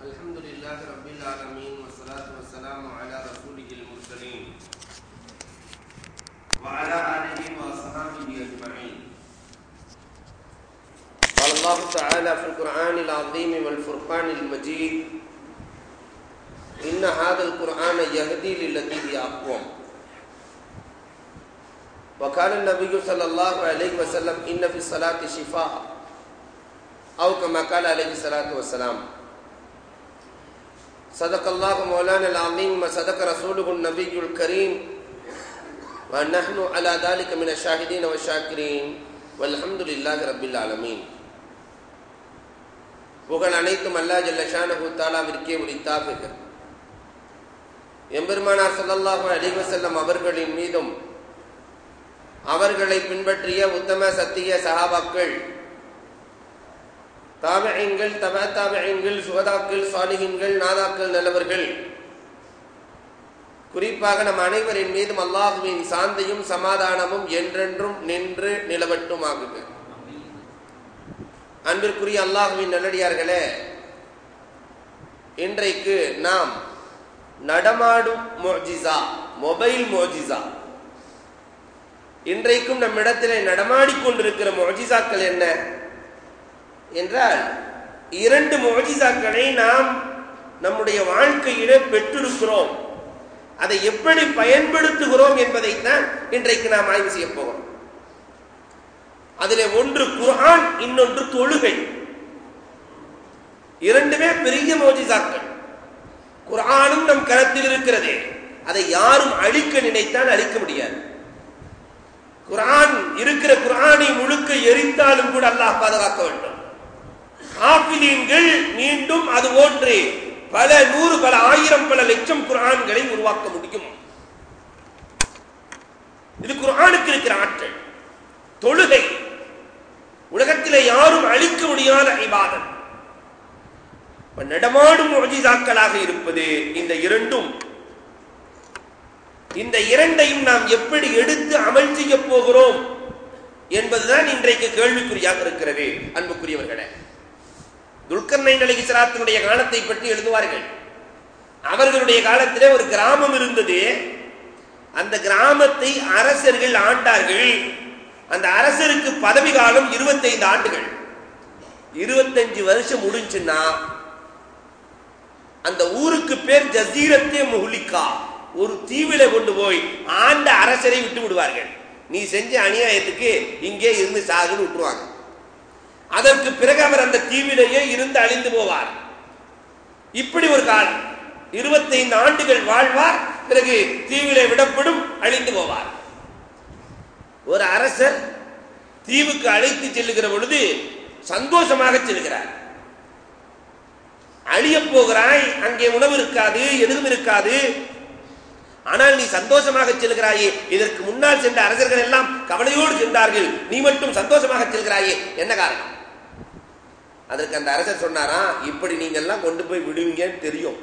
الحمد لله رب العالمين والصلاة والسلام على رسوله المرسلين وعلى آله وأصحابه أجمعين قال الله تعالى في القرآن العظيم والفرقان المجيد إن هذا القرآن يهدي للتي هي أقوم وقال النبي صلى الله عليه وسلم إن في الصلاة شفاء. أو كما قال عليه الصلاة والسلام صدق الله مولانا العظيم وصدق رسوله النبي الكريم ونحن على ذلك من الشاهدين والشاكرين والحمد لله رب العالمين புகழ் அனைத்தும் அல்லா ஜல்லஷானஹு தாலாவிற்கே உரித்தாகுக எம்பெருமானார் ஸல்லல்லாஹு அலைஹி வஸல்லம் அவர்களின் மீதும் அவர்களை பின்பற்றிய உத்தம சத்திய சஹாபாக்கள் தாபகங்கள் தப தாபகங்கள் சுகதாக்கள் சாலிகின்கள் நாதாக்கள் நல்லவர்கள். குறிப்பாக நம் அனைவரின் மீதும் அல்லாஹுவின் சாந்தியும் சமாதானமும் என்றென்றும் நின்று நிலவட்டுமாகுக அன்பிற்குரிய அல்லாஹுவின் நல்லடியார்களே இன்றைக்கு நாம் நடமாடும் மோஜிசா மொபைல் மோஜிசா. இன்றைக்கும் நம்மிடத்திலே நடமாடிக்கொண்டிருக்கிற மொஜிசாக்கள் என்ன? என்றால் இரண்டு மொஜிசாக்களை நாம் நம்முடைய வாழ்க்கையிலே பெற்றிருக்கிறோம். அதை எப்படி பயன்படுத்துகிறோம் என்பதைத்தான் இன்றைக்கு நாம் ஆய்வு செய்ய போகிறோம். அதிலே ஒன்று குர்ஆன் இன்னொன்று தொழுகை. இரண்டுமே பெரிய மோஜிசாக்கள் குரானும் நம் கரத்தில் இருக்கிறதே. அதை யாரும் அழிக்க நினைத்தால் அழிக்க முடியாது. குரான் இருக்கிற குரானை முழுக்க எரித்தாலும் கூட அல்லாஹ் பாதுகாக்க வேண்டும். ஆபிலீன்கள் மீண்டும் அது போன்று பல நூறு பல ஆயிரம் பல லட்சம் குரான்களை உருவாக்க முடியும். இது குர்ஆனுக்கு இருக்கிற ஆற்றல். தொழுகை. உலகத்திலே யாரும் அழிக்க முடியாத ஐபாதம் நடமாடும் மொழிதாக்களாக இருப்பது இந்த இரண்டும். இந்த இரண்டையும் நாம் எப்படி எடுத்து அமல் செய்ய போகிறோம் என்பதுதான் இன்றைக்கு கேள்விக்குறியாக இருக்கிறது அன்புக்குரியவர்களே. துல்கர்னை அலி சலாத்தினுடைய காலத்தை பற்றி எழுதுவார்கள். அவர்களுடைய காலத்திலே ஒரு கிராமம் இருந்தது. அந்த கிராமத்தை அரசர்கள் ஆண்டார்கள். அந்த அரசருக்கு பதவி காலம் இருபத்தைந்து ஆண்டுகள். இருபத்தஞ்சு வருஷம் முடிஞ்சுன்னா அந்த ஊருக்கு பேர் ஜசீரத்தே முகுலிக்கா. ஒரு தீவில கொண்டு போய் ஆண்ட அரசரை விட்டு விடுவார்கள். நீ செஞ்ச அநியாயத்துக்கு இங்கே இருந்து சாகுன்னு விட்டுருவாங்க. அதற்கு பிறகு அவர் அந்த தீவிலேயே இருந்து அழிந்து போவார். இப்படி ஒரு காலம். இருபத்தைந்து ஆண்டுகள் வாழ்வார் பிறகு தீவிலே விடப்படும் அழிந்து போவார். ஒரு அரசர் தீவுக்கு அழைத்து செல்லுகிற பொழுது சந்தோஷமாக செல்கிறார். அழிய போகிறாய் அங்கே உணவு இருக்காது எதுவும் இருக்காது. ஆனால் நீ சந்தோஷமாக செல்கிறாயே இதற்கு முன்னால் சென்ற அரசர்கள் எல்லாம் கவலையோடு சென்றார்கள் நீ மட்டும் சந்தோஷமாக செல்கிறாயே என்ன காரணம்? அதற்கு அந்த அரசர் சொன்னாராம் இப்படி நீங்கள்லாம் கொண்டு போய் விடுவீங்கன்னு தெரியும்.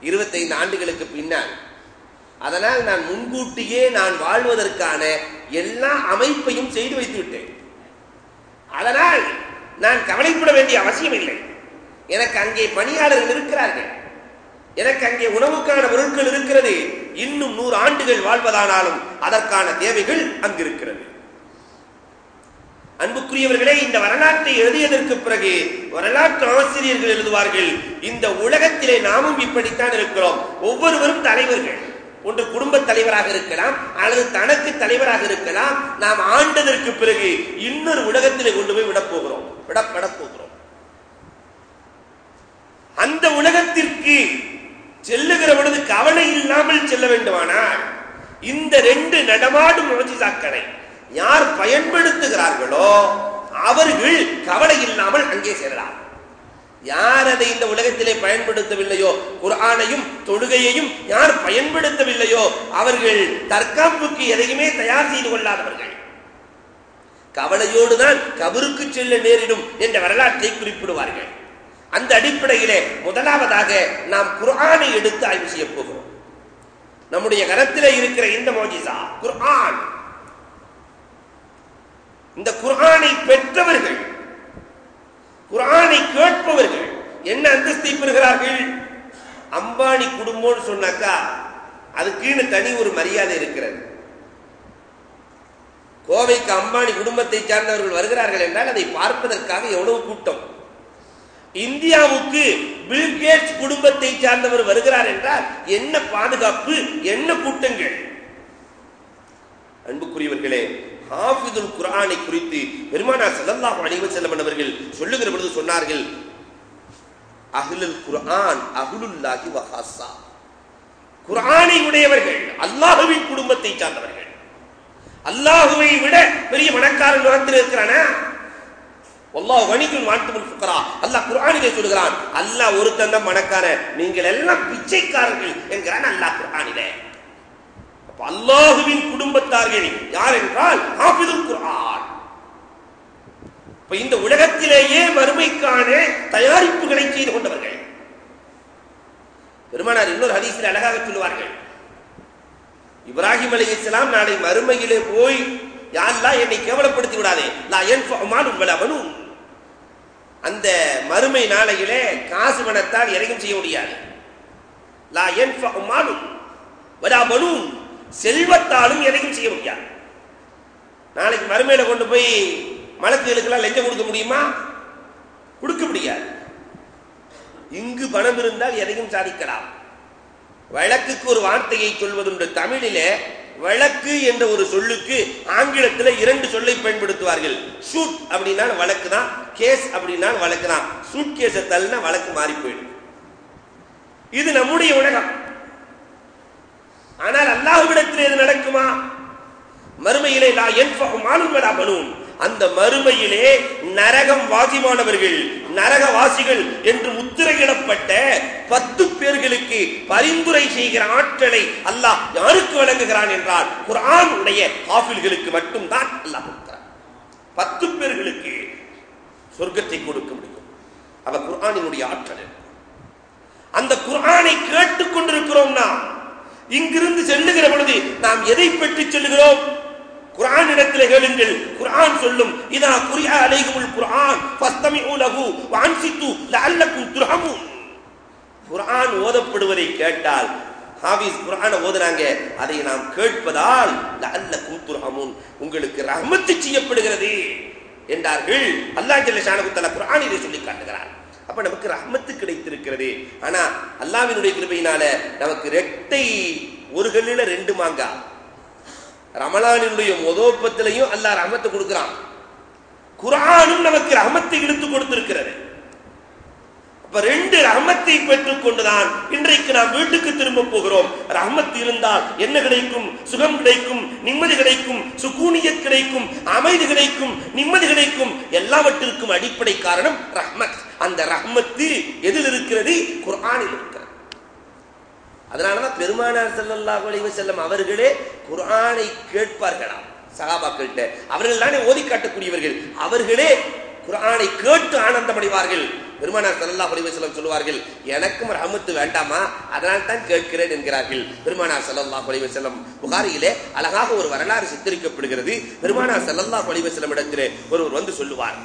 இருபத்தைந்து ஆண்டுகளுக்கு பின்னால். அதனால் நான் முன்கூட்டியே நான் வாழ்வதற்கான எல்லா அமைப்பையும் செய்து வைத்து விட்டேன். அதனால் நான் கவலைப்பட வேண்டிய அவசியம் இல்லை எனக்கு அங்கே பணியாளர்கள் இருக்கிறார்கள். எனக்கு அங்கே உணவுக்கான பொருட்கள் இருக்கிறது. இன்னும் நூறு ஆண்டுகள் வாழ்வதானாலும் அதற்கான தேவைகள் அங்கிருக்கிறது. அன்புக்குரியவர்களே இந்த வரலாற்றை எழுதியதற்கு பிறகு வரலாற்று ஆசிரியர்கள் எழுதுவார்கள் இந்த உலகத்திலே நாமும் இப்படித்தான் இருக்கிறோம். ஒவ்வொருவரும் தலைவர்கள். ஒன்று குடும்ப தலைவராக இருக்கலாம் அல்லது தனக்கு தலைவராக இருக்கலாம் நாம் ஆண்டதற்கு பிறகு இன்னொரு உலகத்திலே கொண்டு போய் விட போகிறோம். விடப்பட போகிறோம். அந்த உலகத்திற்கு செல்லுகிற பொழுது கவலை இல்லாமல் செல்ல வேண்டுமானால் இந்த ரெண்டு நடமாடும் மோஜிசாக்களை யார் பயன்படுத்துகிறார்களோ அவர்கள் கவலை இல்லாமல் அங்கே செல்லலாம் யார் அதை இந்த உலகத்திலே பயன்படுத்தவில்லையோ குரானையும் தொழுகையையும் யார் பயன்படுத்தவில்லையோ அவர்கள் தற்காப்புக்கு எதையுமே தயார் செய்து கொள்ளாதவர்கள். கவலையோடு தான் கபருக்கு செல்ல நேரிடும் என்ற வரலாற்றை குறிப்பிடுவார்கள். அந்த அடிப்படையிலே முதலாவதாக நாம் குர்ஆனை எடுத்து ஆய்வு செய்ய போகிறோம். நம்முடைய கரத்திலே இருக்கிற இந்த மோஜிசா குர்ஆன் இந்த குர்ஆனை பெற்றவர்கள் குரானை கேட்பவர்கள் என்ன அந்தஸ்தை பெறுகிறார்கள்? அம்பானி குடும்பம்னு சொன்னாக்கா அதுக்குன்னு தனி ஒரு மரியாதை இருக்கிறது. கோவைக்கு அம்பானி குடும்பத்தை சார்ந்தவர்கள் வருகிறார்கள் என்றால் அதை பார்ப்பதற்காக எவ்வளவு கூட்டம். இந்தியாவுக்கு பில்கேட்ஸ் குடும்பத்தை சார்ந்தவர் வருகிறார் என்றால் என்ன பாதுகாப்பு என்ன கூட்டங்கள்? அன்புக்குரியவர்களே ஹாஃபிதுல் குரானை குறித்து பெருமானா ஸல்லல்லாஹு அலைஹி செல்லம் அவர்கள் சொல்லுகிற பொழுது சொன்னார்கள் அஹ்லுல் குரான் அஹ்லுல்லாஹி வஹாசா குரானை உடையவர்கள் அல்லாஹுவின் குடும்பத்தை சார்ந்தவர்கள். அல்லாஹுவை விட பெரிய மணக்காரன் உலகத்தில் இருக்கிறானா அல்லாஹ் வணிகம் மாட்டுமுல் ஃபுக்கரா அல்லாஹ் குரானிலே சொல்கிறான் அல்லாஹ் ஒருத்தன் தான் மணக்காரன் நீங்கள் எல்லாம் பிச்சைக்காரர்கள் என்கிறான் அல்லாஹ் குரானிலே அல்லாஹுவின் குடும்பத்தார்கள் யார் என்றால் ஹாஃபிதுல் குர்ஆன். இப்ப இந்த உலகத்திலேயே மறுமைக்கான தயாரிப்புகளை செய்து கொண்டவர்கள். பெருமானார் இன்னொரு ஹதீசில் அழகாக சொல்லுவார்கள். இப்ராஹிம் அலைஹிஸ்ஸலாம் நாளை மறுமையிலே போய் யாரெல்லாம் என்னை கேவலப்படுத்தி விடாதே? நான் என் உங்கள் அவனும் அந்த மறுமை நாளையிலே காசு பணத்தால் இறங்கும் செய்ய முடியாது. லா யன்ஃபஉமான் வலா பலூன் செல்வத்தாலும் எதையும் செய்ய முடியாது. நாளைக்கு மறுமையில கொண்டு போய் மலக்குகளுக்கெல்லாம் லஞ்சம் கொடுக்க முடியுமா? கொடுக்க முடியாது. இங்கு பணம் இருந்தால் எதையும் சாதிக்கலாம். வழக்குக்கு ஒரு வார்த்தையை சொல்வதுண்டு தமிழிலே வழக்கு என்ற ஒரு சொல்லுக்கு ஆங்கிலத்தில் இரண்டு சொல்லை பயன்படுத்துவார்கள். ஷூட் அப்படின்னா வழக்கு தான் கேஸ் அப்படின்னா வழக்கு தான். சூட் கேஸை தள்ளினா வழக்கு மாறி போயிடும். இது நம்முடைய உலகம். ஆனால் அல்லாஹுவிடத்தில் இது நடக்குமா? மறுமையிலே நான் என் மாலும் வலா அந்த மறுமையிலே நரகம் வாசிமானவர்கள் நரகவாசிகள் என்று முத்திரையிடப்பட்ட பத்து பேர்களுக்கு பரிந்துரை செய்கிற ஆற்றலை அல்லாஹ் யாருக்கு வழங்குகிறான் என்றால் குர்ஆன் உடைய மட்டும்தான் அல்லாஹ் கொடுக்கிறான். பத்து பேர்களுக்கு சொர்க்கத்தை கொடுக்க முடியும். அவ குர்ஆனினுடைய ஆற்றல் அந்த குர்ஆனை கேட்டுக்கொண்டிருக்கிறோம் நாம். இங்கிருந்து செல்லுகிற பொழுது நாம் எதை பற்றி செல்லுகிறோம்? குரான் இடத்தில் கேளுங்கள். குரான் சொல்லும் இதா குரியா அலைகுமுல் குரான் பஸ்தமி உலகு வான்சித்து லஅல்லக்கும் துர்ஹமூன் குரான் ஓதப்படுவதை கேட்டால் ஹாஃபிஸ் குரானை ஓதுறாங்க. அதை நாம் கேட்பதால் லல்ல துர்ஹமூன். உங்களுக்கு ரஹமத்து செய்யப்படுகிறது என்றார்கள். அல்லாஹ் ஜல்ல ஷானஹு குரான் இதை சொல்லி காட்டுகிறார் அப்ப நமக்கு ரஹ்மத்து கிடைத்திருக்கிறது. ஆனா அல்லாவினுடைய கிருபையினால நமக்கு ரெட்டை ஒரு கல்லுல ரெண்டு மாங்கா. ரமலானினுடைய முதோப்பத்திலையும் அல்லாஹ் ரஹமத்தை கொடுக்கிறான். குரானும் நமக்கு ரஹமத்தை எடுத்து கொடுத்திருக்கிறது. அப்ப ரெண்டு ரஹமத்தை பெற்றுக் கொண்டுதான் இன்றைக்கு நாம் வீட்டுக்கு திரும்ப போகிறோம். ரஹமத் இருந்தால் என்ன கிடைக்கும் சுகம் கிடைக்கும் நிம்மதி கிடைக்கும் சுகூனியத் கிடைக்கும் அமைதி கிடைக்கும் நிம்மதி கிடைக்கும். எல்லாவற்றிற்கும் அடிப்படை காரணம் ரஹ்மத். அந்த ரஹ்மத்து எதில் இருக்கிறது? குர்ஆனில் இருக்கிறது. அதனாலதான் பெருமானார் செல்லல்லா அலைஹி செல்லம் அவர்களே குர்ஆனை கேட்பார்களாம். சகாபாக்கள்கிட்ட அவர்கள் தானே ஓதி காட்டக்கூடியவர்கள். அவர்களே குரானை கேட்டு ஆனந்தமடைவார்கள். பெருமானார் சல்லா அலைஹி சொல்லுவார்கள் எனக்கும் ரஹமத்து வேண்டாமா? அதனால் தான் கேட்கிறேன் என்கிறார்கள். பெருமானார் சல்லல்லா அலைஹி புகாரியிலே அழகாக ஒரு வரலாறு சித்தரிக்கப்படுகிறது. பெருமானார் சல்லல்லா அலைஹி வஸல்லம் இடத்திலே ஒருவர் வந்து சொல்லுவார்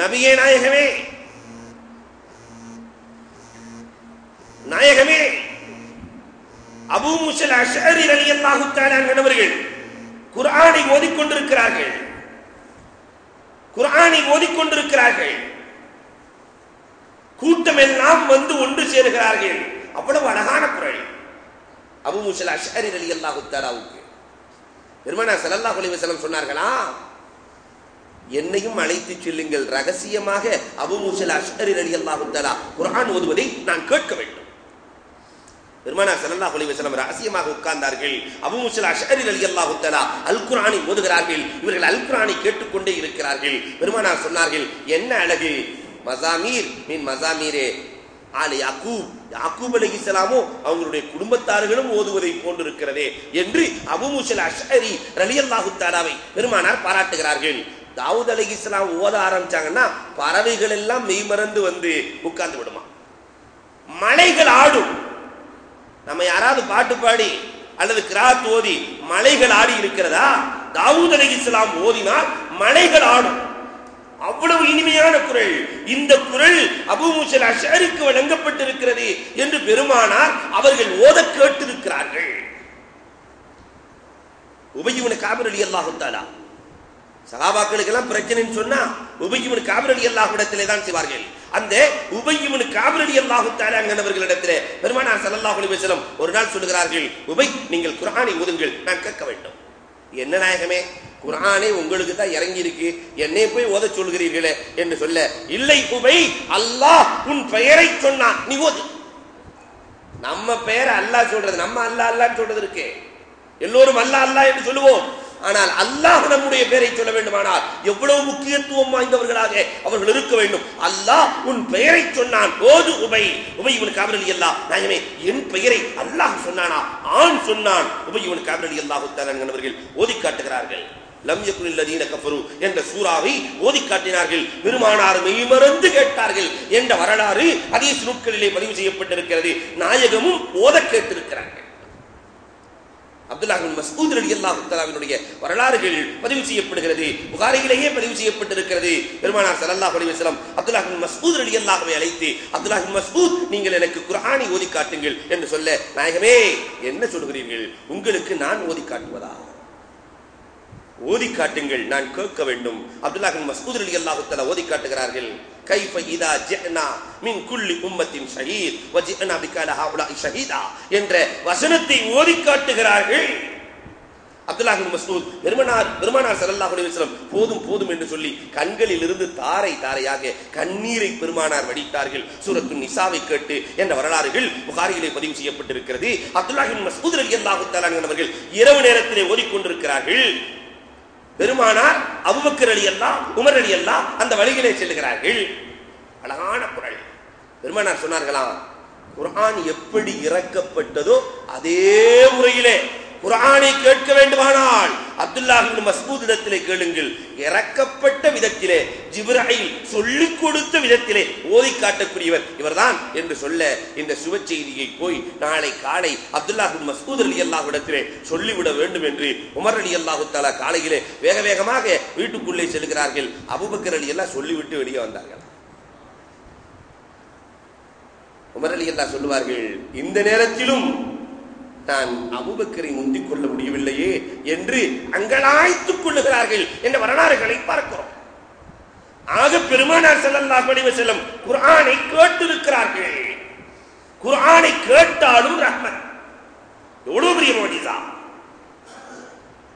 நபியே நாயகமே! நாயகமே! அபூ முசல் அஷரி அலி அல்லாஹு அவர்கள் குரானை ஓதிக்கொண்டிருக்கிறார்கள். குரானை ஓதிக்கொண்டிருக்கிறார்கள். கூட்டம் எல்லாம் வந்து ஒன்று சேருகிறார்கள். அவ்வளவு அழகான குரல். அபு முசல் அஷரி அலி அல்லாஹு தாராவுக்கு ஸல்லல்லாஹு சலல்லா வஸல்லம் சொன்னார்களா? என்னையும் அழைத்து செல்லுங்கள். ரகசியமாக அபு முசல் அஷாரி அலி அல்லாஹு தாரா குரான் ஓதுவதை நான் கேட்க வேண்டும். பெருமானா செல்லல்லா அலைஹி வஸல்லம் ரகசியமாக உட்கார்ந்தார்கள். அபூ முஸல் அலி அல்லா தஆலா அல் குரானை ஓதுகிறார்கள். இவர்கள் அல் குரானை கேட்டுக்கொண்டே இருக்கிறார்கள். பெருமானார் சொன்னார்கள் என்ன அழகு? மசாமீர் மீன் மசாமீரே ஆலி யாக்கூப். அலி இஸ்லாமோ அவங்களுடைய குடும்பத்தார்களும் ஓதுவதை போன்றிருக்கிறதே என்று அபூ முஸல் ரலி ரலியல்லாஹு தஆலாவை பெருமானார் பாராட்டுகிறார்கள். தாவூத் அலைஹிஸ்ஸலாம் ஓத ஆரம்பிச்சாங்கன்னா பறவைகள் எல்லாம் மெய்மறந்து வந்து உட்கார்ந்து விடுமா? மலைகள் ஆடும். நம்ம யாராவது பாட்டு பாடி அல்லது கிராத் ஓதி மலைகள் ஆடி இருக்கிறதா? தாவூத் இஸ்லாம் ஓதினால் மலைகள் ஆடும். அவ்வளவு இனிமையான குரல். இந்த குரல் அபு முசல் அஷருக்கு வழங்கப்பட்டிருக்கிறது என்று பெருமானார் அவர்கள் ஓத கேட்டிருக்கிறார்கள். உபயுவன காபர் அலி அல்லாஹு சகாபாக்களுக்கெல்லாம் பிரச்சனைன்னு சொன்னா உபயுவன் காபர் அலி அல்லாஹ் இடத்திலே தான் செய்வார்கள். அந்த உபையுமனு காபர் அலி அல்லாஹு தாலா பெருமானார் சல்லாஹ் அலைஹி ஒரு நாள் சொல்லுகிறார்கள் உபை நீங்கள் குரானை ஓதுங்கள் நான் கேட்க வேண்டும். என்ன நாயகமே குரானே உங்களுக்கு தான் இறங்கி இருக்கு என்னை போய் ஓத சொல்கிறீர்களே என்று சொல்ல இல்லை உபை அல்லாஹ் உன் பெயரை சொன்னான் நீ ஓது. நம்ம பெயரை அல்லாஹ் சொல்றது நம்ம அல்லாஹ் அல்லாஹ் சொல்றது இருக்கு எல்லோரும் அல்லாஹ் அல்லாஹ் என்று சொல்லுவோம். ஆனால் அல்லாஹ் நம்முடைய பெயரை சொல்ல வேண்டுமானால் எவ்வளவு முக்கியத்துவம் வாய்ந்தவர்களாக அவர்கள் இருக்க வேண்டும். அல்லாஹ் உன் பெயரை சொன்னான். ஓது உபை. உபை இவனுக்கு காவலி அல்லாஹ் நாயமே என் பெயரை அல்லாஹ் சொன்னானா? ஆண் சொன்னான். உபை இவனுக்கு காவலி அல்லாஹு அவர்கள் ஓதி காட்டுகிறார்கள். லம் யகுனில் லதீன கஃபரு என்ற சூறாவை ஓதி காட்டினார்கள். பெருமானார் மெய்மறந்து கேட்டார்கள். என்ற வரலாறு அதே நூட்களிலே பதிவு செய்யப்பட்டிருக்கிறது. நாயகமும் ஓத கேட்டிருக்கிறார்கள். அப்துல்லாஹின் மசூத் அலி அல்லாஹ் தஆலாவினுடைய வரலாறுகள் பதிவு செய்யப்படுகிறது. புகாரியிலேயே பதிவு செய்யப்பட்டிருக்கிறது. பெருமானார் ஸல்லல்லாஹு அலைஹி வஸல்லம் அப்துல்லா அலி மஸ்ஊத் ரலியல்லாஹுவை அழைத்து அப்துல்லாஹின் மசூத் நீங்கள் எனக்கு குரானை ஓதி காட்டுங்கள் என்று சொல்ல நாயகமே என்ன சொல்கிறீர்கள் உங்களுக்கு நான் ஓதி காட்டுவதா? ஓதி காட்டுங்கள் நான் கேட்க வேண்டும். அப்துல்லாஹின் மசூத் அலி அல்லாஹுத்தல ஓதி காட்டுகிறார்கள் கைஃப இதா ஜெனா மின் குல்லி உம்மத்தின் ஷஹீத் வ ஜிஅனா பிக அலா ஷஹீதா என்ற வசனத்தை ஓதி காட்டுகிறார்கள் அப்துல்லாஹின் மசூத் பெருமனார் பெருமானார் பெருமானார் அலைஹி வஸல்லம் போதும் போதும் என்று சொல்லி கண்களில் இருந்து தாரை தாரையாக கண்ணீரை பெருமானார் வடித்தார்கள். சூரத்து நிசாவை கேட்டு என்ற வரலாறுகள் புகாரியிலே பதிவு செய்யப்பட்டிருக்கிறது. அப்துல்லாஹின் மசூத் மஸ்ஊத் ரலியல்லாஹு தஆலா அவர்கள் இரவு நேரத்திலே ஓதிக்கொண்டிருக்கிறார்கள். பெருமானார் அபுபக்கர் அலி அல்லா உமர் அலி அல்லா அந்த வழிகளே செல்லுகிறார்கள். அழகான குரல். பெருமானார் சொன்னார்களாம் குரான் எப்படி இறக்கப்பட்டதோ அதே முறையிலே குரானை கேட்க வேண்டுமானால் அப்துல்லாஹ் மஸ்பூத் இடத்திலே கேளுங்கள். இறக்கப்பட்ட விதத்திலே ஜிப்ராஹிம் சொல்லிக் கொடுத்த விதத்திலே ஓதி காட்டக்கூடியவர் இவர்தான் என்று சொல்ல இந்த சுப செய்தியை போய் நாளை காலை அப்துல்லாஹின் மஸ்பூத் அலி அல்லாஹ் இடத்திலே சொல்லிவிட வேண்டும் என்று உமர் ரலியல்லாஹு தாலா காலையிலே வேக வேகமாக வீட்டுக்குள்ளே செல்கிறார்கள். அபுகரலி எல்லாம் சொல்லிவிட்டு வெளியே வந்தார்கள். உமர் ரலியல்லாஹ் சொல்லுவார்கள் இந்த நேரத்திலும் நான் அபுபக்கரை முந்திக் கொள்ள முடியவில்லையே என்று அங்கலாய்த்துக் கொள்ளுகிறார்கள் என்ற வரலாறுகளை பார்க்கிறோம். ஆக பெருமானார் செல்லல்லா படிவ செல்லும் குரானை கேட்டிருக்கிறார்கள். குரானை கேட்டாலும் ரஹ்மத். எவ்வளவு பெரிய மோடிசா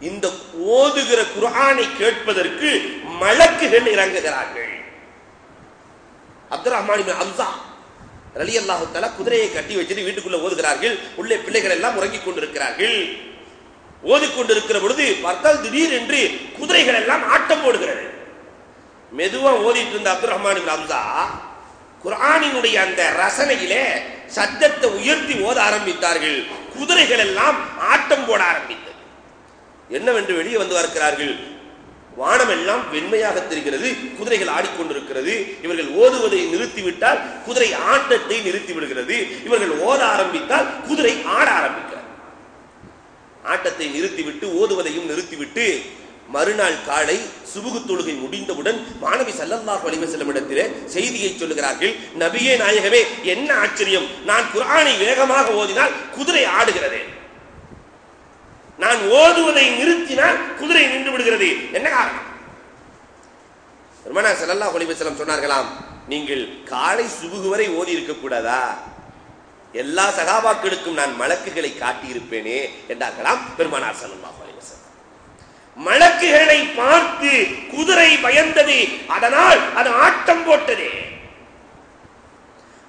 இந்த ஓதுகிற குர்ஆனை கேட்பதற்கு மலக்குகள் இறங்குகிறார்கள். அப்துல் ரஹ்மான் அம்சா ரலி அல்லாஹு குதிரையை கட்டி வச்சுட்டு வீட்டுக்குள்ள ஓதுகிறார்கள். உள்ளே பிள்ளைகள் எல்லாம் உறங்கிக் கொண்டிருக்கிறார்கள். ஓதிக்கொண்டிருக்கிற பொழுது பார்த்தால் திடீர் என்று குதிரைகள் எல்லாம் ஆட்டம் போடுகிறது. மெதுவா ஓதிட்டு இருந்த அப்துல் ரஹ்மான் அப்தா குரானினுடைய அந்த ரசனையிலே சத்தத்தை உயர்த்தி ஓத ஆரம்பித்தார்கள். குதிரைகள் எல்லாம் ஆட்டம் போட ஆரம்பித்தது. என்னவென்று வெளியே வந்து வானம் வானமெல்லாம் வெண்மையாக தெரிகிறது குதிரைகள் ஆடிக்கொண்டிருக்கிறது. இவர்கள் ஓதுவதை நிறுத்திவிட்டால் குதிரை ஆட்டத்தை நிறுத்தி விடுகிறது இவர்கள் ஓத ஆரம்பித்தால் குதிரை ஆட ஆரம்பிக்கிறது ஆட்டத்தை நிறுத்திவிட்டு ஓதுவதையும் நிறுத்திவிட்டு மறுநாள் காலை சுபுகு தொழுகை முடிந்தவுடன் மாணவி சல்லல்லாஹ் அலைஹி இடத்திலே செய்தியை சொல்லுகிறார்கள். நபியே நாயகமே என்ன ஆச்சரியம்! நான் குரானை வேகமாக ஓதினால் குதிரை ஆடுகிறது! நான் ஓதுவதை நிறுத்தினால் குதிரை நின்று விடுகிறது. என்ன காரணம்? பெருமானார் செல்லல்லா அலைஹி சொன்னார்களாம் நீங்கள் காலை சுபுகு வரை ஓதி இருக்க கூடாதா? எல்லா சகாபாக்களுக்கும் நான் மலக்குகளை காட்டியிருப்பேனே என்றார்களாம் பெருமானார் செல்லல்லா அலைஹி மலக்குகளை பார்த்து குதிரை பயந்தது அதனால் அது ஆட்டம் போட்டதே.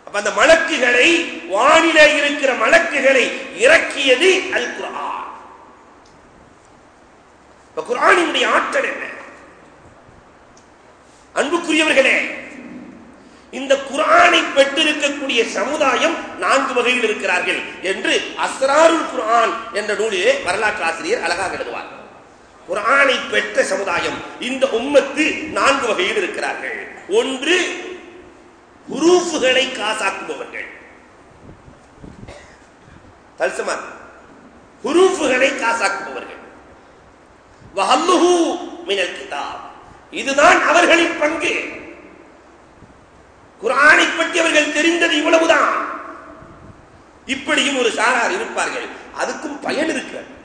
அப்ப அந்த மலக்குகளை வானிலே இருக்கிற மலக்குகளை இறக்கியது அல் குரான் இப்ப ஆற்றல் என்ன? அன்புக்குரியவர்களே இந்த குரானை பெற்றிருக்கக்கூடிய சமுதாயம் நான்கு வகையில் இருக்கிறார்கள் என்று அஸ்ராருல் குரான் என்ற நூலிலே வரலாற்று ஆசிரியர் அழகாக எழுதுவார். குரானை பெற்ற சமுதாயம் இந்த உம்மத்து நான்கு வகையில் இருக்கிறார்கள். ஒன்று ஹுரூஃபுகளை காசாக்குபவர்கள். தல்சமா ஹுரூஃபுகளை காசாக்குபவர்கள். மினல் கிதாப். இதுதான் அவர்களின் பங்கு. குரானை பற்றி அவர்கள் தெரிந்தது இவ்வளவுதான். இப்படியும் ஒரு சாரார் இருப்பார்கள். அதுக்கும் பயன் இருக்கிறது.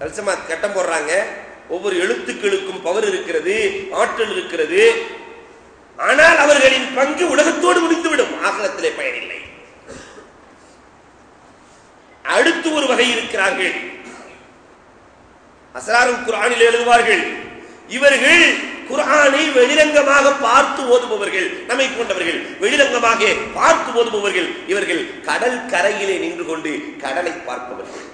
அல்சமா கட்டம் போடுறாங்க. ஒவ்வொரு எழுத்துக்களுக்கும் பவர் இருக்கிறது ஆற்றல் இருக்கிறது. ஆனால் அவர்களின் பங்கு உலகத்தோடு முடிந்துவிடும். ஆகலத்திலே பயனில்லை. அடுத்து ஒரு வகை இருக்கிறார்கள். அசராரும் குரானில் எழுதுவார்கள் இவர்கள் குரானை வெளிரங்கமாக பார்த்து ஓதுபவர்கள் நம்மை போன்றவர்கள். வெளிரங்கமாக பார்த்து ஓதுபவர்கள் இவர்கள் கடல் கரையிலே நின்று கொண்டு கடலை பார்ப்பவர்கள்.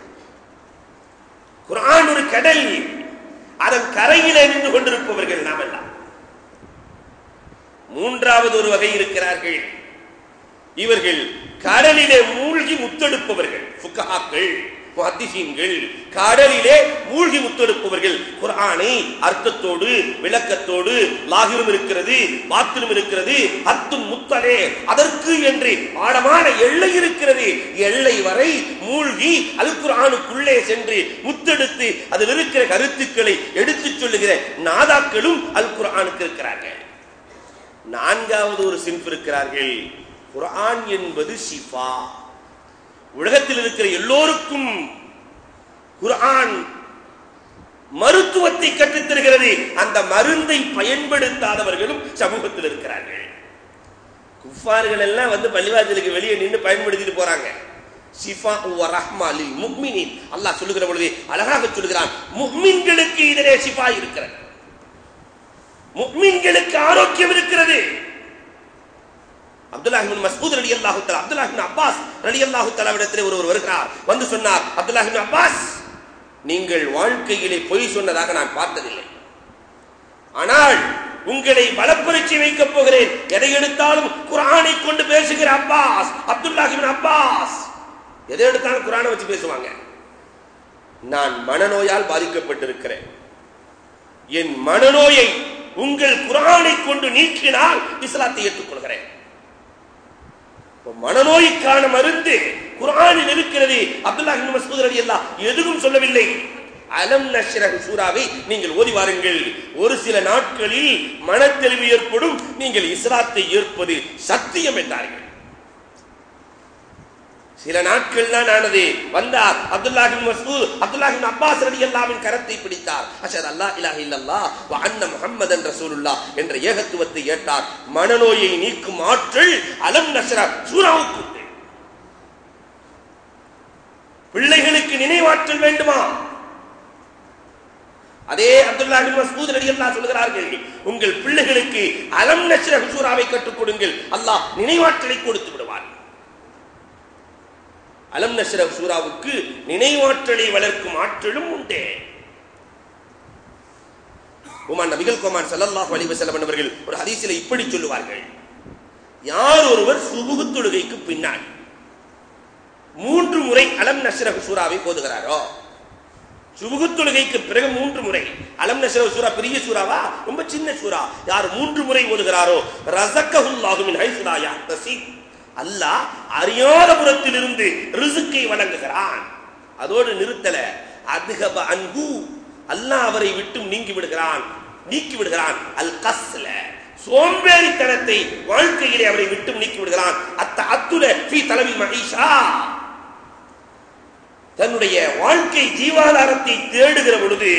குரான் ஒரு கடல் அதன் கரையிலே நின்று கொண்டிருப்பவர்கள் நாம் எல்லாம் மூன்றாவது ஒரு வகை இருக்கிறார்கள். இவர்கள் கடலிலே மூழ்கி முத்தெடுப்பவர்கள் புக்காக்கள் முஹத்திசீன்கள் கடலிலே மூழ்கி முத்தெடுப்பவர்கள். குரானை அர்த்தத்தோடு விளக்கத்தோடு லாகிரும் இருக்கிறது பாத்திரும் இருக்கிறது அத்தும் முத்தலே. அதற்கு என்று ஆழமான எல்லை இருக்கிறது. எல்லை வரை மூழ்கி அல் குரானுக்குள்ளே சென்று முத்தெடுத்து அதில் இருக்கிற கருத்துக்களை எடுத்து சொல்லுகிற நாதாக்களும் அல் குரானுக்கு இருக்கிறார்கள். நான்காவது ஒரு சின்ப் இருக்கிறார்கள். குர்ஆன் என்பது சிபா உலகத்தில் இருக்கிற எல்லோருக்கும் குர்ஆன் மருத்துவத்தை கற்றுத்தருகிறது. அந்த மருந்தை பயன்படுத்தாதவர்களும் சமூகத்தில் இருக்கிறார்கள். குஃபார்கள் எல்லாம் வந்து பள்ளிவாசலுக்கு வெளியே நின்று பயன்படுத்திட்டு போறாங்க. ஷிஃபா வ ரஹ்மா லில் அல்லாஹ் சொல்லுகிற பொழுது அழகாக சொல்லுகிறான் முக்மின்களுக்கு இதிலே சிஃபா இருக்கிறது. முக்மின்களுக்கு ஆரோக்கியம் இருக்கிறது. அப்துல்லாஹ் இப்னு மஸ்ஊத் ரலியல்லாஹு தஆலா அப்துல்லாஹ் இப்னு அப்பாஸ் ரலியல்லாஹு தஆலா இடத்திலே ஒருவர் வருகிறார். வந்து சொன்னார் அப்துல்லாஹ் அப்பாஸ் நீங்கள் வாழ்க்கையிலே பொய் சொன்னதாக நான் பார்த்ததில்லை. ஆனால் உங்களை பலப்பரீட்சை வைக்கப் போகிறேன். எதை எடுத்தாலும் குர்ஆனை கொண்டு பேசுகிற அப்பாஸ் அப்துல்லாஹ் இப்னு அப்பாஸ். எதை எடுத்தாலும் குர்ஆனை வச்சு பேசுவாங்க. நான் மனநோயால் பாதிக்கப்பட்டிருக்கிறேன். என் மனநோயை உங்கள் குர்ஆனை கொண்டு நீக்கினால் இஸ்லாத்தை ஏற்றுக்கொள்கிறேன். இப்ப மனநோய்க்கான மருந்து குர்ஆனில் இருக்கிறது. அப்துல்லாஹ் மசூத் அலி அல்லா எதுவும் சொல்லவில்லை. அலம் நஷ்ரஹ் சூராவை நீங்கள் ஓதி வாருங்கள். ஒரு சில நாட்களில் மனத்தெளிவு ஏற்படும். நீங்கள் இஸ்லாத்தை ஏற்பது சத்தியம் என்றார்கள். சில நாட்கள் தான் ஆனது வந்தார். அப்துல்லாஹ் மசூத் அப்துல்லாஹின் அப்பாஸ் இப்னு அல்லாவின் கரத்தை பிடித்தார். அஷஹது அல்லா இலாஹ் இல்லல்லா அண்ண அன்ன முஹம்மதன் என்ற ஏகத்துவத்தை ஏற்றார். மனநோயை நீக்கும் ஆற்றல் அலம் நசரா சூராவுக்கு பிள்ளைகளுக்கு நினைவாற்றல் வேண்டுமா? அதே அப்துல்லா பின் மஸ்ஊத் அல்லா சொல்கிறார்கள் உங்கள் பிள்ளைகளுக்கு அலம் நசர சூராவை கற்றுக் கொடுங்கள். அல்லாஹ் நினைவாற்றலை கொடுத்து விடுவார் அலம் நஷ்ரப் சூராவுக்கு நினைவாற்றலை வளர்க்கும் ஆற்றலும் உண்டு. உமான் நபிகள் கோமான் ஸல்லல்லாஹு அலைஹி அவர்கள் ஒரு ஹதீசில இப்படி சொல்லுவார்கள். யார் ஒருவர் சுபுகு தொழுகைக்கு பின்னால் மூன்று முறை அலம் நஷ்ரப் சூராவை ஓதுகிறாரோ சுபுகு தொழுகைக்கு பிறகு மூன்று முறை. அலம் நஷ்ரப் சூரா பெரிய சூறாவா? ரொம்ப சின்ன சூரா யார் மூன்று முறை ஓதுகிறாரோ? ரஸக்கஹுல்லாஹு மின் ஹைஸு லா அல்லாஹ் அறியாத புறத்திலிருந்து ரிசுக்கை வழங்குகிறான். அதோடு நிறுத்தல அதுகப அன்பு அல்லாஹ் அவரை விட்டு நீங்கி விடுகிறான் நீக்கி விடுகிறான். அல் கஸ்ல சோம்பேறித்தனத்தை வாழ்க்கையிலே அவரை விட்டு நீக்கி விடுகிறான். அத்த அத்துல ஃபீ தலைவி மகிஷா தன்னுடைய வாழ்க்கை ஜீவாதாரத்தை தேடுகிற பொழுது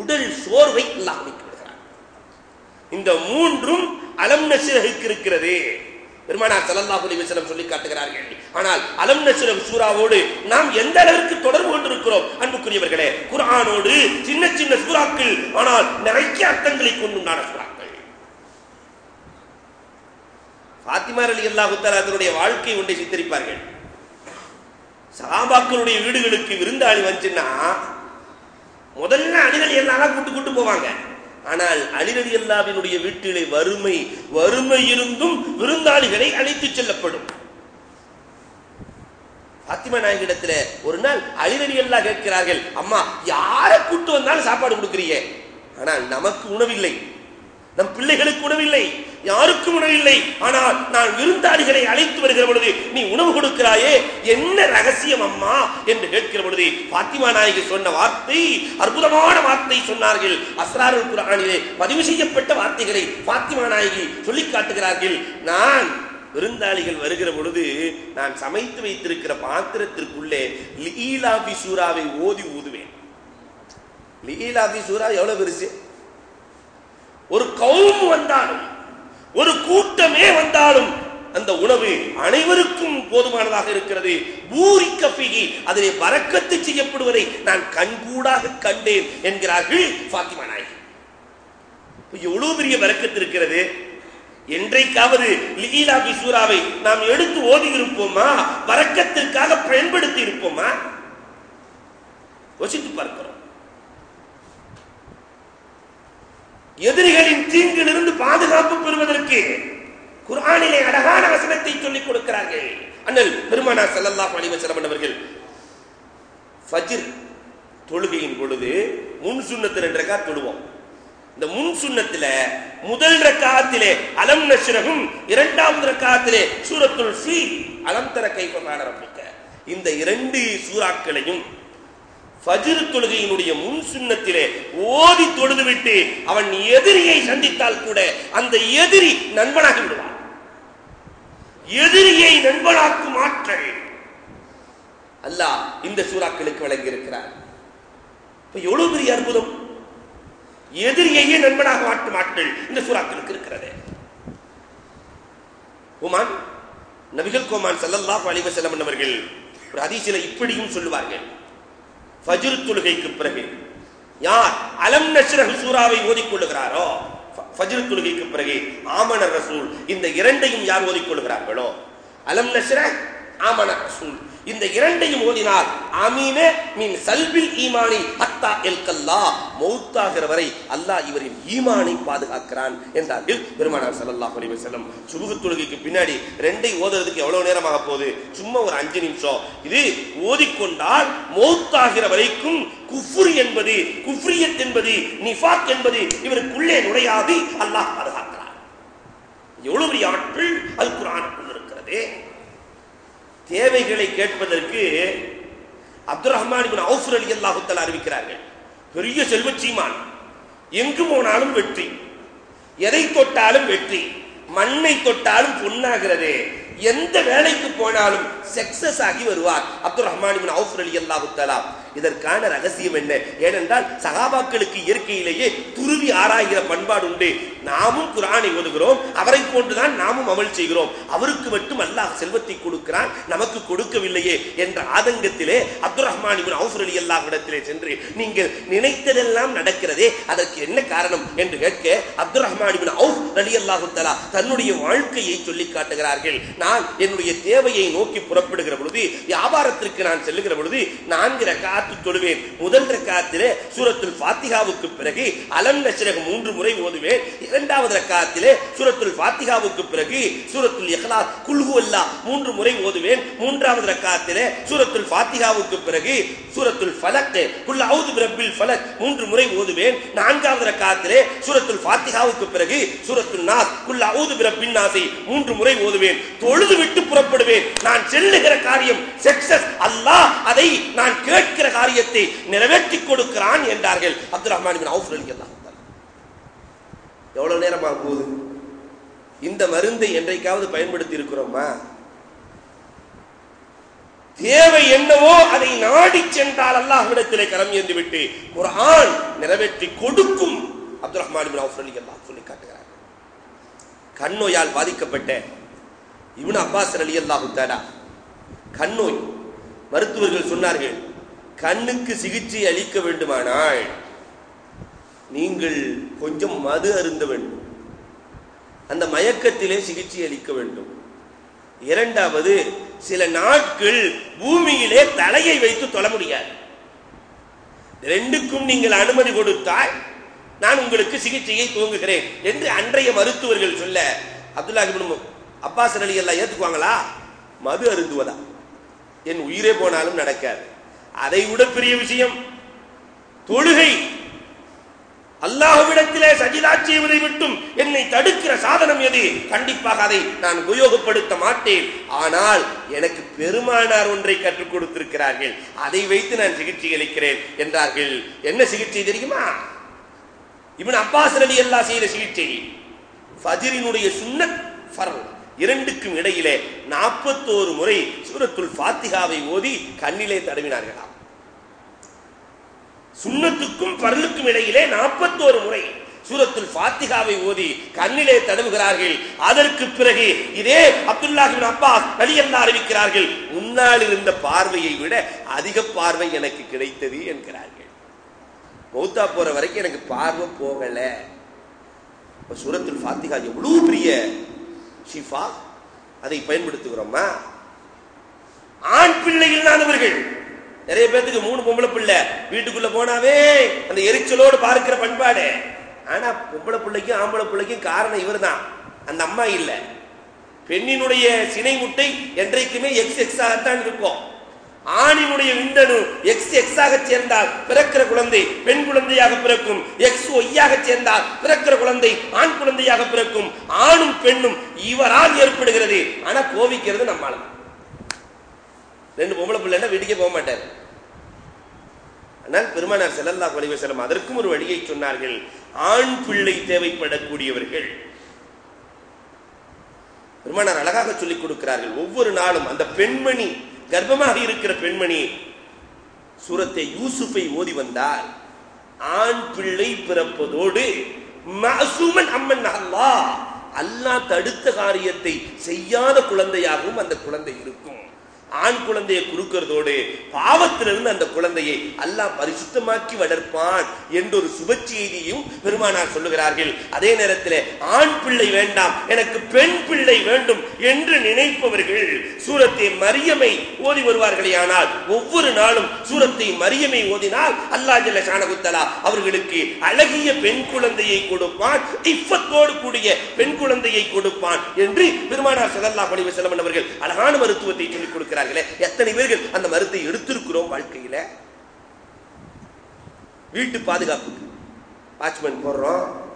உடல் சோர்வை அல்லாஹ் நீக்கி விடுகிறான். இந்த மூன்றும் அலம் நசிரகுக்கு இருக்கிறது பெருமானார் ஸல்லல்லாஹு அலைஹி வஸல்லம் சொல்லி காட்டுகிறார்கள். ஆனால் அலம் நசுரம் சூராவோடு நாம் எந்த அளவிற்கு தொடர்பு கொண்டிருக்கிறோம்? அன்புக்குரியவர்களே குரானோடு சின்ன சின்ன சூறாக்கள் ஆனால் நிறைய அர்த்தங்களை கொண்டுண்டான சூறாக்கள். ஃபாத்திமா அலி அல்லா தன்னுடைய வாழ்க்கை ஒன்றை சித்தரிப்பார்கள். சகாபாக்களுடைய வீடுகளுக்கு விருந்தாளி வந்துச்சுன்னா முதல்ல அணிகள் எல்லாம் கூட்டு கூட்டு போவாங்க. ஆனால் அலிரடி அல்லாவினுடைய வீட்டிலே வறுமை வறுமை இருந்தும் விருந்தாளிகளை அழைத்து செல்லப்படும். பாத்திமா நாயகிடத்துல ஒரு நாள் அலிரடி அல்லா கேட்கிறார்கள் அம்மா யாரை கூட்டு வந்தாலும் சாப்பாடு கொடுக்குறீங்க? ஆனால் நமக்கு உணவில்லை. நம் பிள்ளைகளுக்கு உணவில்லை யாருக்கும் உணவில்லை. ஆனால் நான் விருந்த என்னை அழைத்து வருகிற பொழுது நீ உணவு கொடுக்கிறாயே? என்ன ரகசியம் அம்மா? என்று கேட்கிற பொழுது பாத்திமா நாயகி சொன்ன வார்த்தை அற்புதமான வார்த்தை சொன்னார்கள். அஸ்ராருல் குரானிலே பதிவு செய்யப்பட்ட வார்த்தைகளை பாத்திமா நாயகி சொல்லி காட்டுகிறார்கள். நான் விருந்தாளிகள் வருகிற பொழுது நான் சமைத்து வைத்திருக்கிற பாத்திரத்திற்குள்ளே லீலாபி சூறாவை ஓதி ஊதுவேன். லீலாபி சூறா எவ்வளவு பெருசு? ஒரு கௌம் வந்தாலும் ஒரு கூட்டமே வந்தாலும் அந்த உணவு அனைவருக்கும் போதுமானதாக இருக்கிறது. ஊரி கஃபிகி அதிலே வரக்கத்து செய்யப்படுவதை நான் கண்கூடாக கண்டேன் என்கிறார்கள் பாத்திமா நாயகி. எவ்வளவு பெரிய வரக்கத்து இருக்கிறது? என்றைக்காவது லீலா பிசூராவை நாம் எடுத்து ஓதி இருப்போமா? வரக்கத்திற்காக பயன்படுத்தி இருப்போமா? யோசித்து பார்க்கிறோம். எதிரிகளின் தீங்கிலிருந்து பாதுகாப்பு பெறுவதற்கு குரானிலே அழகான வசனத்தை சொல்லிக் கொடுக்கிறார்கள். அண்ணல் பெருமானா செல்லல்லா அலைஹி வஸல்லம் அவர்கள் தொழுகையின் பொழுது முன் சுன்னத்து ரெண்டு ரக்காத் தொழுவோம். இந்த முன் சுன்னத்துல முதல் ரக்காத்திலே அலம் நஷ்ரகும் இரண்டாவது ரக்காத்திலே சூரத்துல் ஃபீல் அலம் தர கைஃப ரப்பிக்க. இந்த இரண்டு சூறாக்களையும் ஃபஜிர் தொழுகையினுடைய முன் சுன்னத்திலே ஓதி தொழுதுவிட்டு அவன் எதிரியை சந்தித்தால் கூட அந்த எதிரி நண்பனாகி விடுவான். எதிரியை நண்பனாக்கும் ஆற்றல். அல்லாஹ் இந்த சூறாக்களுக்கு வழங்கி இருக்கிறார் இப்ப எவ்வளவு பெரிய அற்புதம்? எதிரியையே நண்பனாக மாற்றும் ஆற்றல் இந்த சூறாக்களுக்கு இருக்கிறது. ஓமான் நபிகள் கோமான் சல்லல்லா அலிவ வஸல்லம் அவர்கள் ஒரு அதிசயில இப்படியும் சொல்லுவார்கள். ஃபஜ்ர் தொழுகைக்கு பிறகு யார் அலம் நஷ்ரஹ் சூறாவை ஓதிக்கொள்ளுகிறாரோ ஃபஜ்ர் தொழுகைக்கு பிறகு ஆமன ரசூல் இந்த இரண்டையும் யார் ஓதிக்கொள்கிறார்களோ? அலம் நஷ்ரஹ் ஆமன ரசூல். இந்த இரண்டையும் ஓதினால் அமீன மின் சல்பில் ஈமானி அத்தா எல் கல்லா மௌத்தாகிற வரை அல்லாஹ் இவரின் ஈமானை பாதுகாக்கிறான் என்றார்கள் பெருமானார் சல்லாஹ் அலி வசலம் சுபுகு தொழுகைக்கு பின்னாடி ரெண்டை ஓதுறதுக்கு எவ்வளவு நேரமாக போகுது? சும்மா ஒரு அஞ்சு நிமிஷம். இது ஓதிக்கொண்டால் மௌத்தாகிற வரைக்கும் குஃப்ரி என்பது குஃப்ரியத் என்பது நிஃபாக் என்பது இவருக்குள்ளே நுழையாது. அல்லாஹ் பாதுகாக்கிறார் எவ்வளவு பெரிய ஆற்றல் அல் குர்ஆனுக்குள் இருக்கிறது தேவைகளை கேட்பதற்கு அப்துல் ரஹ்மான் இப்னு அலி அல்லாஹுத்தல் அறிவிக்கிறார்கள். பெரிய செல்வ சீமான் எங்கு போனாலும் வெற்றி. எதை தொட்டாலும் வெற்றி. மண்ணை தொட்டாலும் பொண்ணாகிறது எந்த வேலைக்கு போனாலும் சக்சஸ் ஆகி வருவார் அப்துல் ரஹ்மான் இப்னு அலி ரலியல்லாஹு இதற்கான ரகசியம் என்ன? ஏனென்றால் சகாபாக்களுக்கு இயற்கையிலேயே துருவி ஆராய்கிற பண்பாடு உண்டு. நாமும் குரானை ஓதுகிறோம். அவரை போன்றுதான் நாமும் அமல் செய்கிறோம். அவருக்கு மட்டும் அல்லாஹ் செல்வத்தை கொடுக்கிறான். நமக்கு கொடுக்கவில்லையே என்ற ஆதங்கத்திலே அப்துல் ரஹ்மான் இப்னு அலி அல்லாஹ் இடத்திலே சென்று நீங்கள் நினைத்ததெல்லாம் நடக்கிறதே அதற்கு என்ன காரணம் என்று கேட்க அப்துல் ரஹ்மான் இப்னு அவுஃப் ரலியல்லாஹு தஆலா தன்னுடைய வாழ்க்கையை சொல்லி காட்டுகிறார்கள். நான் என்னுடைய தேவையை நோக்கி புறப்படுகிற பொழுது வியாபாரத்திற்கு நான் செல்லுகிற பொழுது நான்கு ரக்காத்து தொழுவேன். முதல் ரக்காத்திலே சூரத்துல் ஃபாத்திகாவுக்கு பிறகு அலம் நஷ்ரஹ் மூன்று முறை ஓதுவேன். இரண்டாவது ரக்காத்திலே சூரத்துல் ஃபாத்திகாவுக்கு பிறகு சூரத்துல் இஹ்லாஸ் குல்ஹு அல்லா மூன்று முறை ஓதுவேன். மூன்றாவது ரக்காத்திலே சூரத்துல் ஃபாத்திகாவுக்கு பிறகு சூரத்துல் ஃபலக் குல் அவுது பிரபில் ஃபலக் மூன்று முறை ஓதுவேன். நான்காவது ரக்காத்திலே சூரத்துல் ஃபாத்திகாவுக்கு பிறகு சூரத்துல் நாஸ் குல் அவுது பிரபின் நாஸை மூன்று முறை ஓதுவேன். தொழுது விட்டு புறப்படுவேன். நான் செல்லுகிற காரியம் சக்சஸ் அல்லாஹ் அதை நான் கேட்கிற காரியத்தை நிறைவேற்றி கொடுக்கிறான் என்றார்கள். அப்துல் ரஹ்மான் பின் அவுஃப் ரலியல்லாஹு எவ்வளவு நேரம் போகுது இந்த மருந்தை என்றைக்காவது பயன்படுத்தி இருக்கிறோமா தேவை என்னவோ அதை நாடி சென்றால் அல்லாஹ்விடத்திலே கரம் ஏந்தி விட்டு குரான் நிறைவேற்றி கொடுக்கும் அப்துல் ரஹ்மான் பின் அவுஃப் ரலியல்லாஹு சொல்லி காட்டுகிறார். கண்ணோயால் பாதிக்கப்பட்ட இப்னு அப்பாஸ் அலி அல்லாஹு தஆலா. கண்ணோய் மருத்துவர்கள் சொன்னார்கள் கண்ணுக்கு சிகிச்சை அளிக்க வேண்டுமானால் நீங்கள் கொஞ்சம் மது அருந்த வேண்டும். அந்த மயக்கத்திலே சிகிச்சை அளிக்க வேண்டும். இரண்டாவது சில நாட்கள் பூமியிலே தலையை வைத்து தொழ முடியாது. ரெண்டுக்கும் நீங்கள் அனுமதி கொடுத்தால் நான் உங்களுக்கு சிகிச்சையை துவங்குகிறேன் என்று அன்றைய மருத்துவர்கள் சொல்ல அப்துல்லா இப்னு அப்பாஸ் அலி எல்லாம் ஏத்துக்குவாங்களா? மது அருந்துவதா? என் உயிரே போனாலும் நடக்காது. அதை விட பெரிய விஷயம் தொழுகை. அல்லாஹுவிடத்திலே சஜிதா செய்வதை விட்டும் என்னை தடுக்கிற சாதனம் எது? கண்டிப்பாக அதை நான் உபயோகப்படுத்த மாட்டேன். ஆனால் எனக்கு பெருமானார் ஒன்றை கற்றுக் கொடுத்திருக்கிறார்கள். அதை வைத்து நான் சிகிச்சை அளிக்கிறேன் என்றார்கள். என்ன சிகிச்சை தெரியுமா? இவன் அப்பாஸ் அலி அல்லா செய்த சிகிச்சை. ஃபஜ்ரினுடைய சுண்ணத் ஃபர்வ் இரண்டுக்கும் இடையிலே நாற்பத்தோரு முறை சூரத்துல் ஃபாத்திகாவை ஓதி கண்ணிலே தடவினார்களாம் சுண்ணத்துக்கும் பர்லுக்கும் இடையிலே நாற்பத்தோரு முறை சூரத்துல் ஃபாத்திகாவை ஓதி கண்ணிலே தடவுகிறார்கள். அதற்கு பிறகு இதே அப்துல்லாஹிபின் அப்பாஸ் நலியல்லா அறிவிக்கிறார்கள் முன்னால் இருந்த பார்வையை விட அதிக பார்வை எனக்கு கிடைத்தது என்கிறார்கள். மௌத்தா போற வரைக்கும் எனக்கு பார்வை போகல. சூரத்துல் ஃபாத்திகா எவ்வளவு பெரிய ஷிஃபா அதை பயன்படுத்துகிறோமா. ஆண் பிள்ளை இல்லாதவர்கள் நிறைய பேர்த்துக்கு மூணு பொம்பளை பிள்ளை. வீட்டுக்குள்ள போனாவே அந்த எரிச்சலோடு பார்க்கிற பண்பாடு. ஆனா பொம்பளை பிள்ளைக்கும் ஆம்பளை பிள்ளைக்கும் காரணம் இவர்தான். அந்த அம்மா இல்லை. பெண்ணினுடைய சினை முட்டை என்றைக்குமே எக்ஸ் எக்ஸ் ஆகத்தான் இருக்கும். ஆணினுடைய விந்தணு எக்ஸ் எக்ஸாக சேர்ந்தால் பிறக்கிற குழந்தை பெண் குழந்தையாக பிறக்கும். எக்ஸ் ஒய்யாக சேர்ந்தால் பிறக்கிற குழந்தை ஆண் குழந்தையாக பிறக்கும். ஆணும் பெண்ணும் இவரால் ஏற்படுகிறது. ஆனா கோவிக்கிறது நம்மால. ரெண்டு பொம்பளை பிள்ளைன்னா வீட்டுக்கே போக மாட்டார். ஆனால் பெருமானார் செல்லல்லா செல்லம் அதற்கும் ஒரு வழியை சொன்னார்கள். ஆண் பிள்ளை தேவைப்படக்கூடியவர்கள். பெருமானார் அழகாக சொல்லிக் கொடுக்கிறார்கள். ஒவ்வொரு நாளும் அந்த பெண்மணி கர்ப்பமாக இருக்கிற பெண்மணி சூரத்தை யூசுஃபை ஓதி வந்தால் ஆண் பிள்ளை பிறப்பதோடு மசூமன் அம்மன் அல்லாஹ் அல்லாஹ் தடுத்த காரியத்தை செய்யாத குழந்தையாகவும் அந்த குழந்தை இருக்கும். ஆண் குழந்தையை குறுக்கிறதோடு பாவத்திலிருந்து அந்த குழந்தையை அல்லாஹ் பரிசுத்தமாக்கி வளர்ப்பான் என்ற ஒரு சுப செய்தியும் பெருமானார் சொல்லுகிறார்கள். அதே நேரத்தில் ஆண் பிள்ளை வேண்டாம் எனக்கு பெண் பிள்ளை வேண்டும் என்று நினைப்பவர்கள் சூரத்தை மரியமை ஓதி வருவார்களே ஆனால் ஒவ்வொரு நாளும் சூரத்தை மரியமை ஓதினால் அல்லாஹ் ஜல்ல ஷானகுத்தலா அவர்களுக்கு அழகிய பெண் குழந்தையை கொடுப்பான் இஃபத்தோடு கூடிய பெண் குழந்தையை கொடுப்பான் என்று பெருமானார் சதல்லா பணிவு செலவன் அவர்கள் அழகான மருத்துவத்தை சொல்லிக் இருக்கிறார்களே. எத்தனை பேர்கள் அந்த மருத்தை எடுத்திருக்கிறோம் வாழ்க்கையில? வீட்டு பாதுகாப்புக்கு. வாட்ச்மேன் போடுறோம்.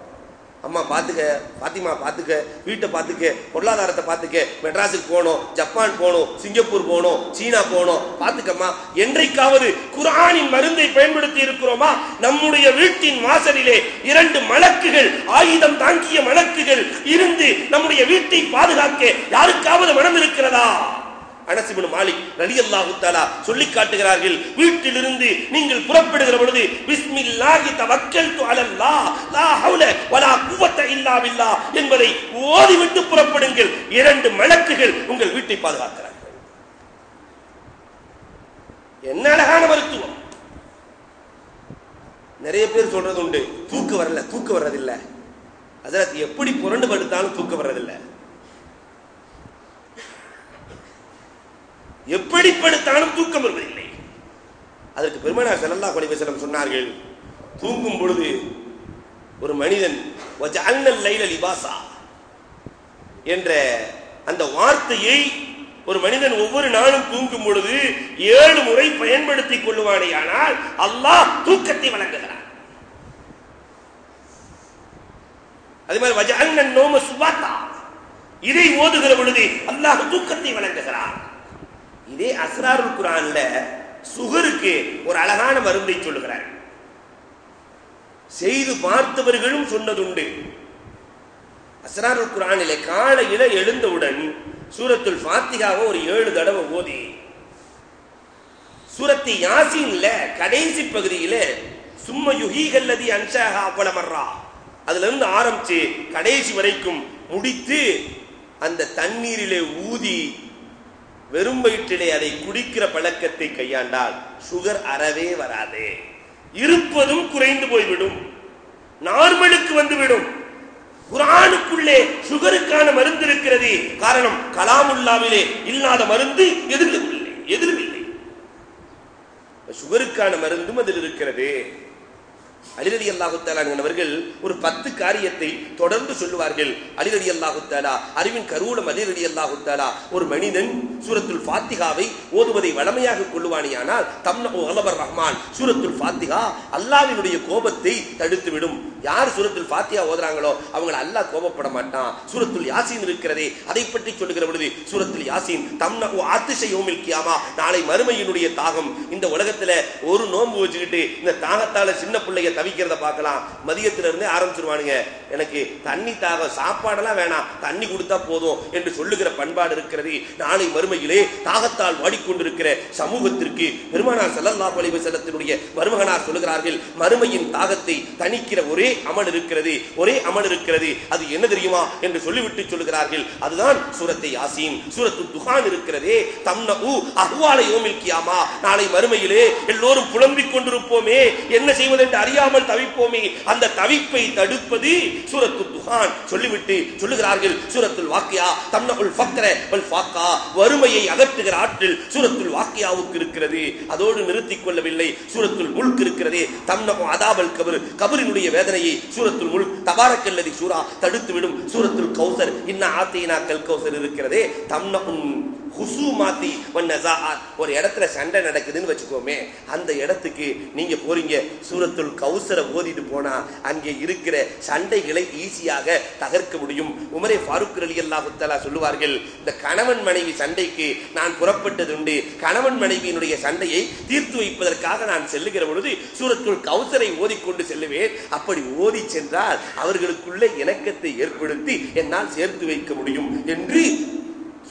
அம்மா பார்த்துக்க பாத்திமா பார்த்துக்க வீட்டை பார்த்துக்க பொருளாதாரத்தை பார்த்துக்க மெட்ராஸுக்கு போகணும் ஜப்பான் போகணும் சிங்கப்பூர் போகணும் சீனா போகணும். பார்த்துக்கம்மா என்றைக்காவது குரானின் மருந்தை பயன்படுத்தி இருக்கிறோமா? நம்முடைய வீட்டின் வாசலிலே இரண்டு மலக்குகள் ஆயுதம் தாங்கிய மலக்குகள் இருந்து நம்முடைய வீட்டை பாதுகாக்க யாருக்காவது மனம் இருக்கிறதா? அனசிபின் மாலிக் ரலி அல்லாஹுத்தாலா சொல்லி காட்டுகிறார்கள். வீட்டிலிருந்து நீங்கள் புறப்படுகிற பொழுது பிஸ்மில்லாஹி தவக்கல்து அலல்லா லா ஹவுல வலா குவத்த இல்லா பில்லா என்பதை ஓதிவிட்டு புறப்படுங்கள். இரண்டு மலக்குகள் உங்கள் வீட்டை பாதுகாக்கிறார்கள். என்ன அழகான மருத்துவம். நிறைய பேர் சொல்றது உண்டு தூக்க வரல தூக்கு வர்றதில்லை. அதில் எப்படி புரண்டு படுத்தாலும் தூக்க வர்றதில்லை. எப்படி படுத்தாலும் தூக்கம் வருவதில்லை. அதற்கு பெருமனார் செல்லல்லா கொலைவசலம் சொன்னார்கள் தூங்கும் பொழுது ஒரு மனிதன் லைல லிபாசா என்ற அந்த வார்த்தையை ஒரு மனிதன் ஒவ்வொரு நாளும் தூங்கும் பொழுது ஏழு முறை பயன்படுத்திக் கொள்ளுவானே ஆனால் அல்லாஹ் தூக்கத்தை வழங்குகிறார் அதே மாதிரி நோம சுபாத்தா இதை ஓதுகிற பொழுது அல்லாஹ் தூக்கத்தை வழங்குகிறார் இதே அஸ்ராருல் குரான்ல சுகருக்கு ஒரு அழகான மருந்தை சொல்லுகிறார். செய்து பார்த்தவர்களும் சொன்னதுண்டு. அஸ்ராருல் குரானிலே காலையில எழுந்தவுடன் சூரத்துல் ஃபாத்திகாவை ஒரு ஏழு தடவை ஓதி சூரத்து யாசின்ல கடைசி பகுதியில சும்ம யுகீகல்லதி அன்சாக அவ்வளமர்றா அதுல இருந்து ஆரம்பிச்சு கடைசி வரைக்கும் முடித்து அந்த தண்ணீரிலே ஊதி வெறும் வயிற்றிலே அதை குடிக்கிற பழக்கத்தை கையாண்டால் சுகர் அறவே வராது. இருப்பதும் குறைந்து போய்விடும். நார்மலுக்கு வந்துவிடும். குரானுக்குள்ளே சுகருக்கான மருந்து இருக்கிறது. காரணம் கலாமுல்லாவிலே இல்லாத மருந்து எதிலும் இல்லை எதிலும் இல்லை. சுகருக்கான மருந்தும் அதில் இருக்கிறது. அலிரடி அல்லாஹுத்தாலானவர்கள் ஒரு பத்து காரியத்தை தொடர்ந்து சொல்லுவார்கள். அலிரடி அல்லாஹுத்தாலா அறிவின் கருவூலம் அலிரடி அல்லாஹுத்தாலா ஒரு மனிதன் சூரத்துல் ஃபாத்திகாவை ஓதுவதை வளமையாக கொள்ளுவானியானால் தம்ன அலவர் ரஹ்மான் சூரத்துல் ஃபாத்திகா அல்லாவினுடைய கோபத்தை தடுத்துவிடும். யார் சூரத்துல் ஃபாத்தியா ஓதுறாங்களோ அவங்களை அல்லாஹ் கோபப்பட மாட்டான். சூரத்துல் யாசீன் இருக்கிறதே அதை பற்றி சொல்லுகிற பொழுது சூரத்துல் யாசீன் தம்ன ஆத்திசை யோமில் கியாமா நாளை மறுமையினுடைய தாகம். இந்த உலகத்துல ஒரு நோன்பு வச்சுக்கிட்டு இந்த தாகத்தால சின்ன பிள்ளைய தவிக்கிறத பார்க்கலாம். மதியத்திலிருந்தே ஆரம்பிச்சிருவானுங்க. எனக்கு தண்ணி தாக சாப்பாடெல்லாம் வேணாம். தண்ணி கொடுத்தா போதும் என்று சொல்லுகிற பண்பாடு இருக்கிறது. நாளை மறுமையிலே தாகத்தால் வாடிக்கொண்டிருக்கிற சமூகத்திற்கு பெருமானார் செல்லல்லா பழிவு செல்லத்தினுடைய மருமகனார் சொல்லுகிறார்கள் மறுமையின் தாகத்தை தணிக்கிற ஒரே அமல் இருக்கிறது. ஒரே அமல் இருக்கிறது. அது என்ன தெரியுமா? என்று சொல்லிவிட்டு சொல்லுகிறார்கள். அதுதான் சூரத்தை யாசின். சூரத்து துகான் இருக்கிறதே. தம்னு அஹ்வால யோமில் கியாமா. நாளை மறுமையிலே எல்லோரும் புலம்பிக் கொண்டிருப்போமே. என்ன செய்வது என்று அறியா அறியாமல் தவிப்போமே. அந்த தவிப்பை தடுப்பது சூரத்து துஹான் சொல்லிவிட்டு சொல்லுகிறார்கள் சூரத்துல் வாக்கியா தன்னகுல் ஃபக்ர வல் ஃபாக்கா வறுமையை அகற்றுகிற ஆற்றல் சூரத்துல் வாக்கியாவுக்கு இருக்கிறது. அதோடு நிறுத்திக் கொள்ளவில்லை சூரத்துல் முல்க் இருக்கிறது. தம்னகு அதாபல் கபர் கபரினுடைய வேதனையை சூரத்துல் முல்க் தபாரக்கல்லதி சூரா தடுத்து விடும் சூரத்துல் கௌசர் இன்ன ஆத்தீனா கல் கௌசர் இருக்கிறது. தம்னகுன் ஹுசூமாத்தி ஒரு இடத்துல சண்டை நடக்குதுன்னு வச்சுக்கோமே. அந்த இடத்துக்கு நீங்க போறீங்க சூரத்துல் கௌசரை ஓதிட்டு போனா அங்கே இருக்கிற சண்டைகளை ஈஸியாக தகர்க்க முடியும். உமரே ஃபாரூக் அலி அல்லாஹுத்தலா சொல்லுவார்கள் இந்த கணவன் மனைவி சண்டைக்கு நான் புறப்பட்டதுண்டு. கணவன் மனைவியினுடைய சண்டையை தீர்த்து வைப்பதற்காக நான் செல்லுகிற பொழுது சூரத்துள் கௌசரை ஓதிக்கொண்டு செல்லுவேன். அப்படி ஓதி சென்றால் அவர்களுக்குள்ள இணக்கத்தை ஏற்படுத்தி என்னால் சேர்த்து வைக்க முடியும் என்று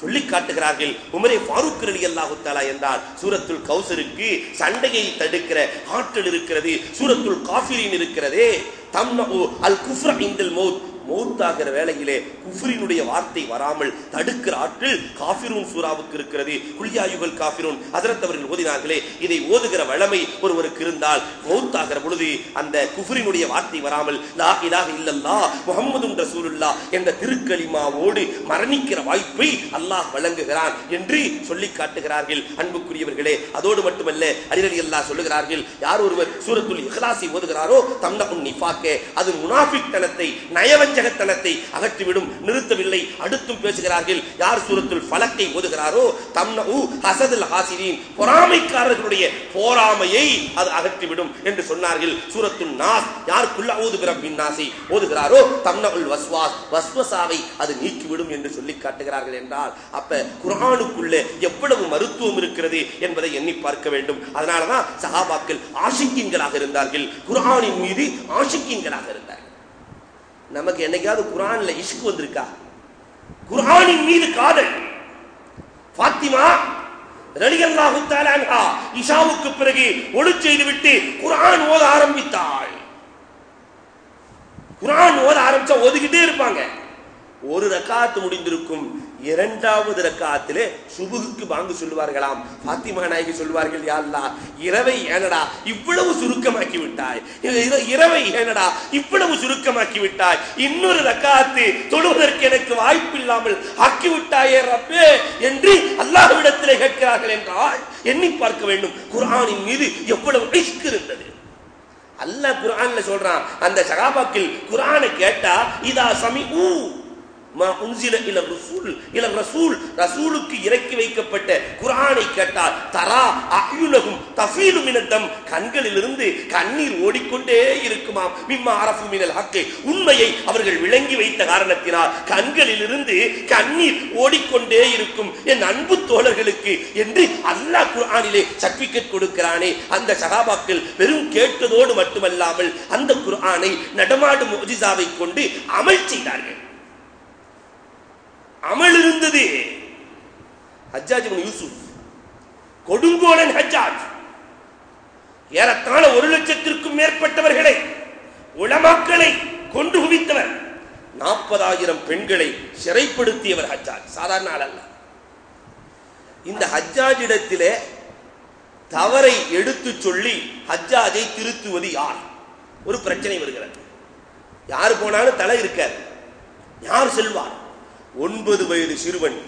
சொல்லி காட்டுகிறார்கள். உமரே ஃபாரூக் அலி அல்லாஹு தாலா என்றார். சூரத்துல் கௌசருக்கு சண்டையை தடுக்கிற ஆற்றல் இருக்கிறது. சூரத்துல் காஃபிரின் இருக்கிறதே. தம்னு அல் குஃப்ர இந்தல் மௌத். மௌத்தாகிற வேளையிலே குஃப்ரினுடைய வார்த்தை வராமல் தடுக்கிற ஆற்றில் காஃபிரூன் சூறாவுக்கு இருக்கிறது. குல்யாயுகள் காஃபிரூன். ஹசரத் அவர்கள் ஓதினார்களே இதை ஓதுகிற வளமை ஒருவருக்கு இருந்தால் மௌத்தாகிற பொழுது அந்த குஃப்ரினுடைய வார்த்தை வராமல் லா இலாக இல்லல்லா முகமது ரசூலுல்லா என்ற திருக்கலிமாவோடு மரணிக்கிற வாய்ப்பை அல்லாஹ் வழங்குகிறான் என்று சொல்லி காட்டுகிறார்கள். அன்புக்குரியவர்களே அதோடு மட்டுமல்ல அலிரலி அல்லாஹ் சொல்லுகிறார்கள் யார் ஒருவர் சூரத்துள் இஹ்லாசி ஓதுகிறாரோ தம்னகுன் நிஃபாக்கே அது முனாஃபிக்தனத்தை நயவஞ்சகத்தனத்தை அகற்றிவிடும் நிறுத்தவில்லை. அடுத்தும் பேசுகிறார்கள் யார் சூரத்தில் பலக்கை ஓதுகிறாரோ? தம்னு ஹசதில் ஹாசிரின். பொறாமைக்காரர்களுடைய போராமையை அது அகற்றிவிடும் என்று சொன்னார்கள். சூரத்துல் நாஸ் யார் குல்லஊது பிரப்பின் ஓதுகிறாரோ? தம்னகுல் வஸ்வாஸ். வஸ்வசாவை அது நீக்கிவிடும் என்று சொல்லி காட்டுகிறார்கள் என்றால் அப்ப குர்ஆனுக்குள்ள எவ்வளவு மருத்துவம் இருக்கிறது என்பதை எண்ணி பார்க்க வேண்டும். அதனாலதான் சஹாபாக்கள் ஆஷிக்கின்களாக இருந்தார்கள். குர்ஆனின் மீது ஆஷிக்கின்களாக இருந்தார்கள். நமக்கு என்னைக்காவது குரான்ல இஷ்கு வந்திருக்கா? குரானின் மீது காதல். பாத்திமா ரலியல்லாஹு தஆலா இஷாவுக்கு பிறகு ஒளி செய்து விட்டு குரான் ஓத ஆரம்பித்தாள். குரான் ஓத ஆரம்பிச்சா ஓதிக்கிட்டே இருப்பாங்க. ஒரு ரக்காத்து முடிந்திருக்கும். இரண்டாவது ரக்காத்திலே சுபுகுக்கு பாங்கு சொல்லுவார்களாம். பாத்திமா நாயகி சொல்லுவார்கள் யா இரவை ஏனடா இவ்வளவு சுருக்கமாக்கி விட்டாய் இரவை ஏனடா இவ்வளவு சுருக்கமாக்கி விட்டாய் இன்னொரு ரக்காத்து தொழுவதற்கு எனக்கு வாய்ப்பில்லாமல் ஆக்கி விட்டாயே ரப்பே என்று அல்லாஹ்விடத்திலே கேட்கிறார்கள் என்றால் எண்ணி பார்க்க வேண்டும். குரானின் மீது எவ்வளவு இஷ்க் இருந்தது. அல்ல குரான்ல சொல்றான் அந்த சகாபாக்கில் குரானை கேட்டா இதா சமி ஊ ரசூலுக்கு இறக்கி வைக்கப்பட்ட குர்ஆனை கேட்டால் தரா அயுலகும் தஃபீலு கண்களிலிருந்து கண்ணீர் ஓடிக்கொண்டே இருக்குமாம். மிம்மா மினல் உண்மையை அவர்கள் விளங்கி வைத்த காரணத்தினால் கண்களிலிருந்து கண்ணீர் ஓடிக்கொண்டே இருக்கும் என் அன்பு தோழர்களுக்கு என்று அல்லாஹ் குர்ஆனிலே சர்டிபிகேட் கொடுக்கிறானே. அந்த சகாபாக்கள் வெறும் கேட்டதோடு மட்டுமல்லாமல் அந்த குரானை நடமாடும் முஜிசாவை கொண்டு அமல் செய்தார்கள். அமல் இருந்தது. ஹஜ்ஜாஜ் யூசுப் கொடுங்கோடன் ஹஜ்ஜாஜ். ஏறத்தாழ ஒரு லட்சத்திற்கும் மேற்பட்டவர்களை உளமாக்களை கொண்டு குவித்தவர். நாற்பதாயிரம் பெண்களை சிறைப்படுத்தியவர் ஹஜ்ஜாஜ் சாதாரண ஆள் அல்ல. இந்த ஹஜ்ஜாஜிடத்திலே தவறை எடுத்து சொல்லி ஹஜ்ஜாஜை திருத்துவது யார்? ஒரு பிரச்சனை வருகிறது. யார் போனாலும் தலை இருக்காது. யார் செல்வார்? ஒன்பது வயது சிறுவன்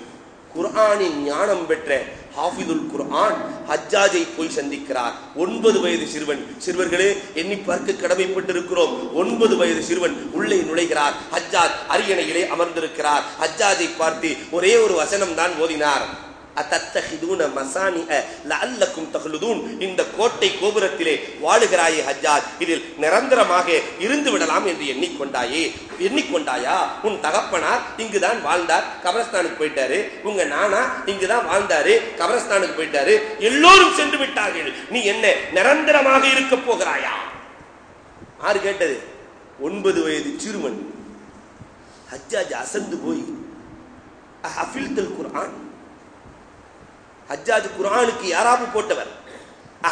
குர்ஆனின் ஞானம் பெற்ற ஹாஃபிதுல் குர்ஆன் ஹஜ்ஜாஜை போய் சந்திக்கிறார். ஒன்பது வயது சிறுவன். சிறுவர்களே எண்ணி பார்க்க கடமைப்பட்டிருக்கிறோம். ஒன்பது வயது சிறுவன் உள்ளே நுழைகிறார். ஹஜ்ஜாஜ் அரியணையிலே அமர்ந்திருக்கிறார். ஹஜ்ஜாஜை பார்த்து ஒரே ஒரு வசனம் தான் ஓதினார். இந்த கோட்டை கோபுரத்திலே வாழுகிறாயே ஹஜ்ஜாஜ். இதில் நிரந்தரமாக இருந்து விடலாம் என்று எண்ணிக்கொண்டாயே. எண்ணிக்கொண்டாயா? உன் தகப்பனார் இங்குதான் வாழ்ந்தார். கபரஸ்தானுக்கு போயிட்டாரு. உங்க நானா இங்குதான் வாழ்ந்தாரு. கபரஸ்தானுக்கு போயிட்டாரு. எல்லோரும் சென்று விட்டார்கள். நீ என்ன நிரந்தரமாக இருக்க போகிறாயா? ஆறு கேட்டது. ஒன்பது வயது சிறுவன். ஹஜ்ஜாஜ் அசந்து போய் ஹஃபில்தல் குர்ஆன் ஹஜ்ஜாஜ் குரானுக்கு யாராவது போட்டவர்.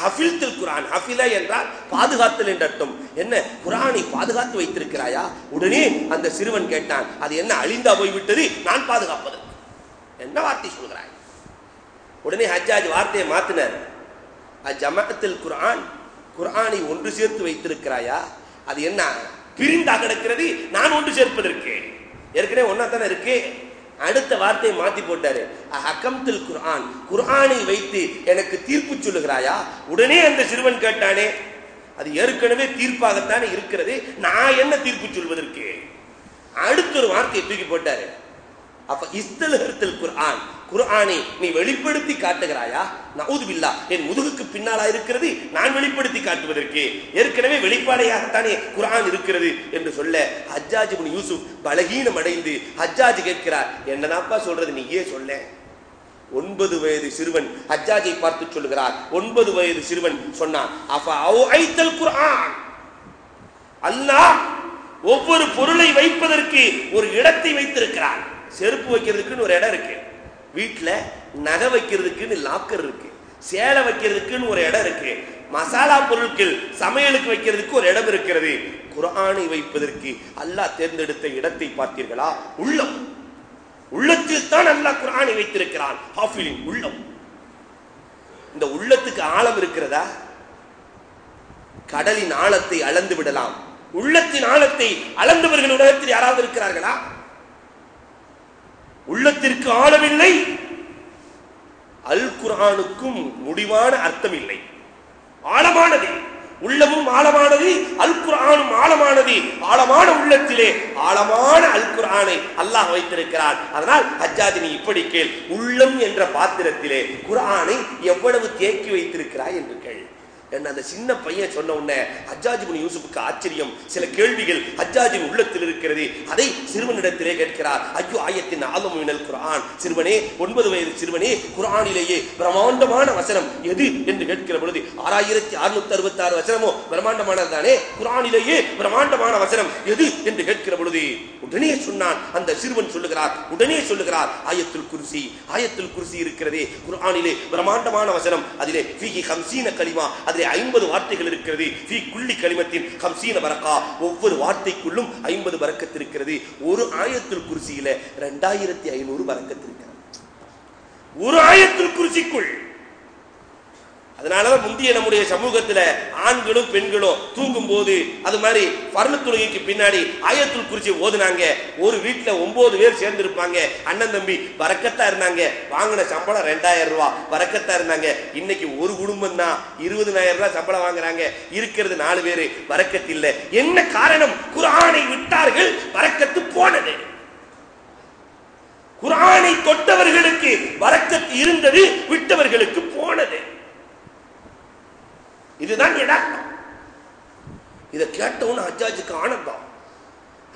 ஹஃபில்தல் குரான் ஹஃபில என்றால் பாதுகாத்தல் என்றட்டும் என்ன குரானை பாதுகாத்து வைத்திருக்கிறாயா? உடனே அந்த சிறுவன் கேட்டான் அது என்ன அழிந்தா போய்விட்டது? நான் பாதுகாப்பது. என்ன வார்த்தை சொல்கிறாய்? உடனே ஹஜ்ஜாஜ் வார்த்தையை மாத்தினார். அஜமத்தில் குரான் குரானை ஒன்று சேர்த்து வைத்திருக்கிறாயா? அது என்ன பிரிந்தா கிடக்கிறது? நான் ஒன்று சேர்ப்பதற்கு. ஏற்கனவே ஒன்னா தானே இருக்கு. அடுத்த வார்த்தையை மாத்தி போட்டாரு. அகம்தில் குர்ஆன். குர்ஆனை வைத்து எனக்கு தீர்ப்பு சொல்லுகிறாயா? உடனே அந்த சிறுவன் கேட்டானே அது ஏற்கனவே தீர்ப்பாகத்தானே இருக்கிறது நான் என்ன தீர்ப்பு சொல்வதற்கு? அடுத்த ஒரு வார்த்தையை தூக்கி போட்டாரு. அப்ப இஸ்தல் குர்ஆன். குர்ஆனை நீ வெளிப்படுத்தி காட்டுகிறாயா? நவுது பில்லா என் முதுகுக்கு பின்னாலா இருக்கிறது நான் வெளிப்படுத்தி காட்டுவதற்கு. ஏற்கனவே வெளிப்பாடையாகத்தானே குரான் இருக்கிறது என்று சொல்ல ஹஜ்ஜாஜ் யூசுப் பலகீனம் அடைந்து ஹஜ்ஜாஜ் கேட்கிறார். என்னதாப்பா சொல்றது? நீயே சொல்ல. ஒன்பது வயது சிறுவன் ஹஜ்ஜாஜை பார்த்து சொல்லுகிறார். ஒன்பது வயது சிறுவன் சொன்னான் அப்ப ஐத்தல் அல்லாஹ் ஒவ்வொரு பொருளை வைப்பதற்கு ஒரு இடத்தை வைத்திருக்கிறார் செருப்பு வைக்கிறதுக்குன்னு ஒரு இடம் இருக்கு. வீட்டுல நகை வைக்கிறதுக்குன்னு லாக்கர் இருக்கு. சேலை வைக்கிறதுக்குன்னு ஒரு இடம் இருக்கு. மசாலா பொருட்கள் சமையலுக்கு வைக்கிறதுக்கு ஒரு இடம் இருக்கிறது. குரானை வைப்பதற்கு அல்லாஹ் தேர்ந்தெடுத்த இடத்தை பார்த்தீர்களா? உள்ளம். உள்ளத்தில் தான் அல்லாஹ் குரானை வைத்திருக்கிறான். ஹாஃபிலின் உள்ளம். இந்த உள்ளத்துக்கு ஆழம் இருக்கிறதா? கடலின் ஆழத்தை அளந்து விடலாம். உள்ளத்தின் ஆழத்தை அளந்தவர்கள் உலகத்தில் யாராவது இருக்கிறார்களா? உள்ளத்திற்கு ஆழமில்லை. அல் குரானுக்கும் முடிவான அர்த்தம் இல்லை ஆழமானது. உள்ளமும் ஆழமானது அல் குரானும் ஆழமானது. ஆழமான உள்ளத்திலே ஆழமான அல் குரானை அல்லாஹ் வைத்திருக்கிறார் அதனால் அஜாதினி இப்படி கேள். உள்ளம் என்ற பாத்திரத்திலே குர்ஆனை எவ்வளவு தேக்கி வைத்திருக்கிறாய் என்று கேள். என்ன அந்த சின்ன பையன் சொன்ன உடனே ஹஜ்ஜாஜ் யூசுப்புக்கு ஆச்சரியம். சில கேள்விகள் ஹஜ்ஜாஜின் உள்ளத்தில் இருக்கிறது. அதை சிறுவனிடத்திலே கேட்கிறார். ஐயோ ஆயத்தின் ஆலம் குரான் சிறுவனே ஒன்பது வயது சிறுவனே குரானிலேயே பிரம்மாண்டமான வசனம் எது என்று கேட்கிற பொழுது ஆறாயிரத்தி அறுநூத்தி அறுபத்தி ஆறு வசனமோ பிரம்மாண்டமானது தானே குரானிலேயே பிரம்மாண்டமான வசனம் எது என்று கேட்கிற பொழுது உடனே சொன்னான் அந்த சிறுவன் சொல்லுகிறார் உடனே சொல்லுகிறார் ஆயத்துல் குருசி ஆயத்துல் குருசி இருக்கிறதே குரானிலே பிரம்மாண்டமான வசனம் அதிலே ஃபீஹி ஹம்சீன கலிமா அதிலே ஐம்பது வார்த்தைகள் இருக்கிறது. ஃபி குள்ளி கலிமத்தின் ஹம்சீன பரக்கா. ஒவ்வொரு வார்த்தைக்குள்ளும் ஐம்பது பரக்கத்து இருக்கிறது. ஒரு ஆயத்தில் குர்சியில ரெண்டாயிரத்தி ஐநூறு பரக்கத்து இருக்கிறது. ஒரு ஆயத்தில் குருசிக்குள். அதனாலதான் முந்தைய நம்முடைய சமூகத்துல ஆண்களும் பெண்களும் தூங்கும் போது அது மாதிரி பர்ண தொழுகைக்கு பின்னாடி ஆயத்துள் குறிச்சி ஓதுனாங்க. ஒரு வீட்டுல ஒன்பது பேர் சேர்ந்து இருப்பாங்க அண்ணன் தம்பி வரக்கத்தா இருந்தாங்க. வாங்கின சம்பளம் ரெண்டாயிரம் ரூபாய் வரக்கத்தா இருந்தாங்க. இன்னைக்கு ஒரு குடும்பம் தான் இருபதுனாயிரம் ரூபாய் சம்பளம் வாங்குறாங்க. இருக்கிறது நாலு பேரு. வரக்கத்து இல்ல. என்ன காரணம்? குரானை விட்டார்கள் வரக்கத்து போனது. குரானை தொட்டவர்களுக்கு வரக்கத்து இருந்தது விட்டவர்களுக்கு போனது. இதுதான் யதார்த்தம் இதை கேட்டவன அஜாஜுக்கு ஆனந்தம்.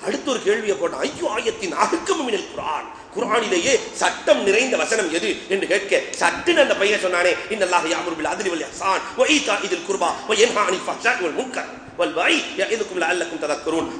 அடுத்த ஒரு கேள்வியை போட்டான் ஐயோ ஆயத்தின் அகுக்கம் குரான் குரானிலேயே சட்டம் நிறைந்த வசனம் எது என்று கேட்க சட்டுன்னு அந்த பையன் சொன்னானே இந்த யாமுரு பில் அத்லி வல் இஹ்சான் இதில் ஈதாஇதில் குர்பா வ ஹானி அனில் ஃபஹ்ஷாஇ முன்கர்.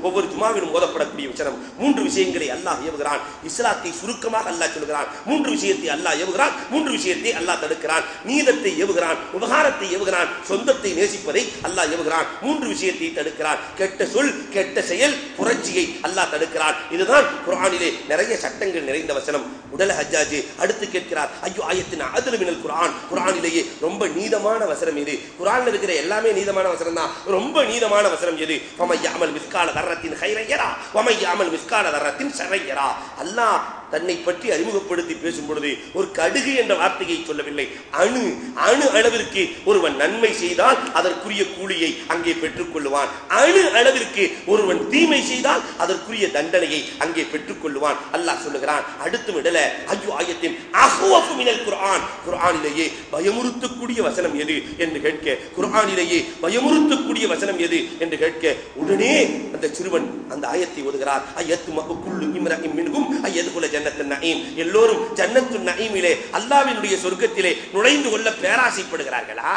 ஒவ்வொரு ஜுமாவிலும் ஓதப்படக்கூடிய வசனம் மூன்று விஷயங்களை அல்லாஹ் ஏவுகிறான். இஸ்லாத்தை சுருக்கமாக அல்லாஹ் சொல்கிறான். மூன்று விஷயத்தை அல்லாஹ் ஏவுகிறான். மூன்று விஷயத்தை அல்லாஹ் தடுக்கிறான். நீதத்தை ஏவுகிறான். உபகாரத்தை ஏவுகிறான். சொந்தத்தை நேசிப்பதை அல்லாஹ் ஏவுகிறான். மூன்று விஷயத்தை தடுக்கிறான். கெட்ட சொல் கெட்ட செயல் புரட்சியை அல்லாஹ் தடுக்கிறான். இதுதான் குரானிலே நிறைய சட்டங்கள் நிறைந்த வசனம். உடல ஹஜ்ஜாஜி அடுத்து கேட்கிறார். ஐயோ ஆயத்தின் அதுல மினல் குரான் குரானிலேயே ரொம்ப நீதமான வசனம் இது. குரான் இருக்கிற எல்லாமே நீதமான வசனம் தான் ரொம்ப நீதமான வசனம் எது? வமையாமல் மிஸ்கால தரத்தின் ஹைரையரா வமையாமல் மிஸ்கால தரத்தின் சரையரா? அல்லாஹ் தன்னை பற்றி அறிமுகப்படுத்தி பேசும் பொழுது ஒரு கடுகு என்ற வார்த்தையை சொல்லவில்லை. அணு அணு அளவிற்கு ஒருவன் நன்மை செய்தால் அதற்குரிய கூலியை அங்கே பெற்றுக் கொள்ளுவான் அணு அளவிற்கு ஒருவன் தீமை செய்தால் அதற்குரிய தண்டனையை அங்கே பெற்றுக் கொள்ளுவான் அல்லாஹ் சொல்லுகிறான் அடுத்து விடல ஐயோ ஆயத்தின் அஹ்வஃபு மினல் குர்ஆன். குர்ஆனிலேயே பயமுறுத்தக்கூடிய வசனம் எது என்று கேட்க குர்ஆனிலேயே பயமுறுத்தக்கூடிய வசனம் எது என்று கேட்க உடனே அந்த சிறுவன் அந்த ஆயத்தை ஓதுகிறார். ஐயத்து மகுக்குள்ளு இம்ரஹிம் மின்கும் ஐயதுகுல ஜன்னத்து நயீம். எல்லோரும் ஜன்னத்து நயீமிலே அல்லாவினுடைய சொர்க்கத்திலே நுழைந்து கொள்ள பேராசைப்படுகிறார்களா?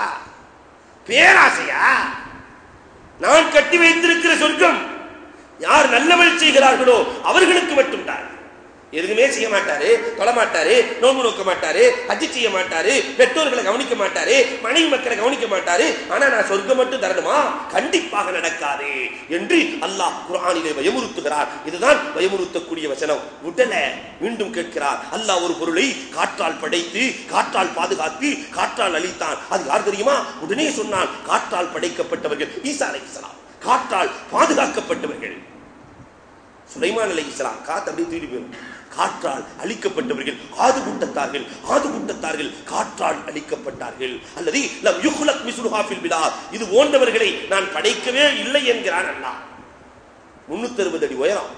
பேராசையா? நான் கட்டி வைத்திருக்கிற சொர்க்கம் யார் நல்லவள் செய்கிறார்களோ அவர்களுக்கு மட்டும்தான். எதுவுமே செய்ய மாட்டாரு தொட மாட்டாரு நோம்பு நோக்க மாட்டாரு அஜி செய்ய மாட்டாரு பெற்றோர்களை கவனிக்க மாட்டாரு மனைவி மக்களை கவனிக்க மாட்டாரு. ஆனா நான் சொர்க்கம் மட்டும் தரணுமா? கண்டிப்பாக நடக்காது என்று அல்லாஹ் குரானிலே பயமுறுத்துகிறார் இதுதான் பயமுறுத்தக்கூடிய வசனம். உடல மீண்டும் கேட்கிறார். அல்லாஹ் ஒரு பொருளை காற்றால் படைத்து காற்றால் பாதுகாத்து காற்றால் அழித்தான். அது யார் தெரியுமா? உடனே சொன்னான் காற்றால் படைக்கப்பட்டவர்கள் ஈசா அலைஹிஸ்ஸலாம் காற்றால் பாதுகாக்கப்பட்டவர்கள். சுலைமான் அலை இஸ்லாம் காத்து அப்படியே தூடி போயிடும். காற்றால் அழிக்கப்பட்டவர்கள் ஆது கூட்டத்தார்கள் ஆது கூட்டத்தார்கள் காற்றால் அழிக்கப்பட்டார்கள். அல்லது நம் யுகுலக் மிஸ்லுஹா விழா இது போன்றவர்களை நான் படைக்கவே இல்லை என்கிறான் அண்ணா முன்னூத்தி அறுபது அடி உயரம்.